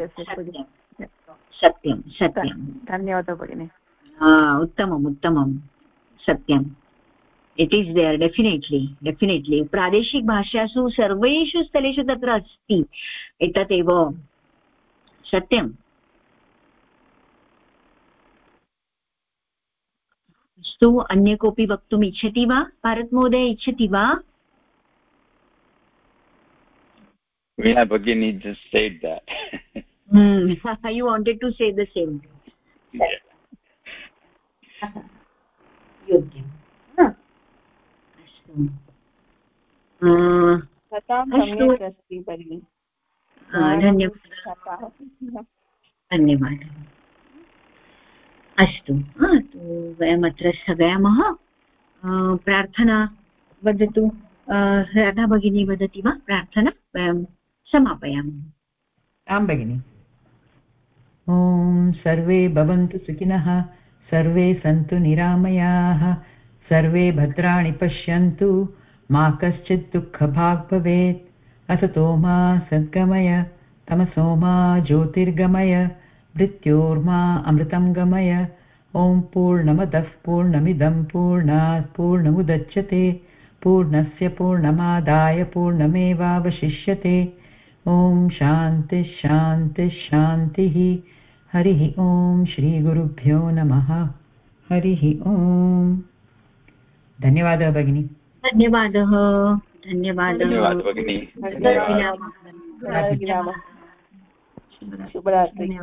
सत्यं सत्यं धन्यवादः भगिनि उत्तमम् उत्तमं सत्यम् it is there definitely definitely प्रादेशिकभाषासु सर्वेषु स्थलेषु तत्र अस्ति एतत् एव सत्यम् अस्तु अन्य कोऽपि वक्तुम् इच्छति वा भारतमहोदय इच्छति वा Veena Bhagini just said that. hmm. [LAUGHS] you wanted to say the same thing. [LAUGHS] Yeah. [LAUGHS] योग्यम् अस्तु कथां सम्यक् अस्ति भगिनि? धन्यवादः। धन्यवादः। अस्तु। वयम् अत्र स्थगयामः। प्रार्थना वदतु। राधा भगिनी वदति वा? प्रार्थना वयं समापयामः। आं भगिनि। ॐ सर्वे भवन्तु सुखिनः सर्वे सन्तु निरामयाः। सर्वे भद्राणि पश्यन्तु, मा कश्चित् दुःखभाग् भवेत्। असतो मा सद्गमय तमसो मा ज्योतिर्गमय, मृत्योर्मा अमृतं गमय। ॐ पूर्णमदः पूर्णमिदं पूर्णात् पूर्णमुदच्यते, पूर्णस्य पूर्णमादाय पूर्णमेवावशिष्यते। ॐ शान्तिः शान्तिः शान्तिः। हरिः ॐ श्रीगुरुभ्यो नमः। हरिः ॐ। धन्यवादः भगिनी। धन्यवादः। धन्यवादः। भगिनी। शुभरात्रि।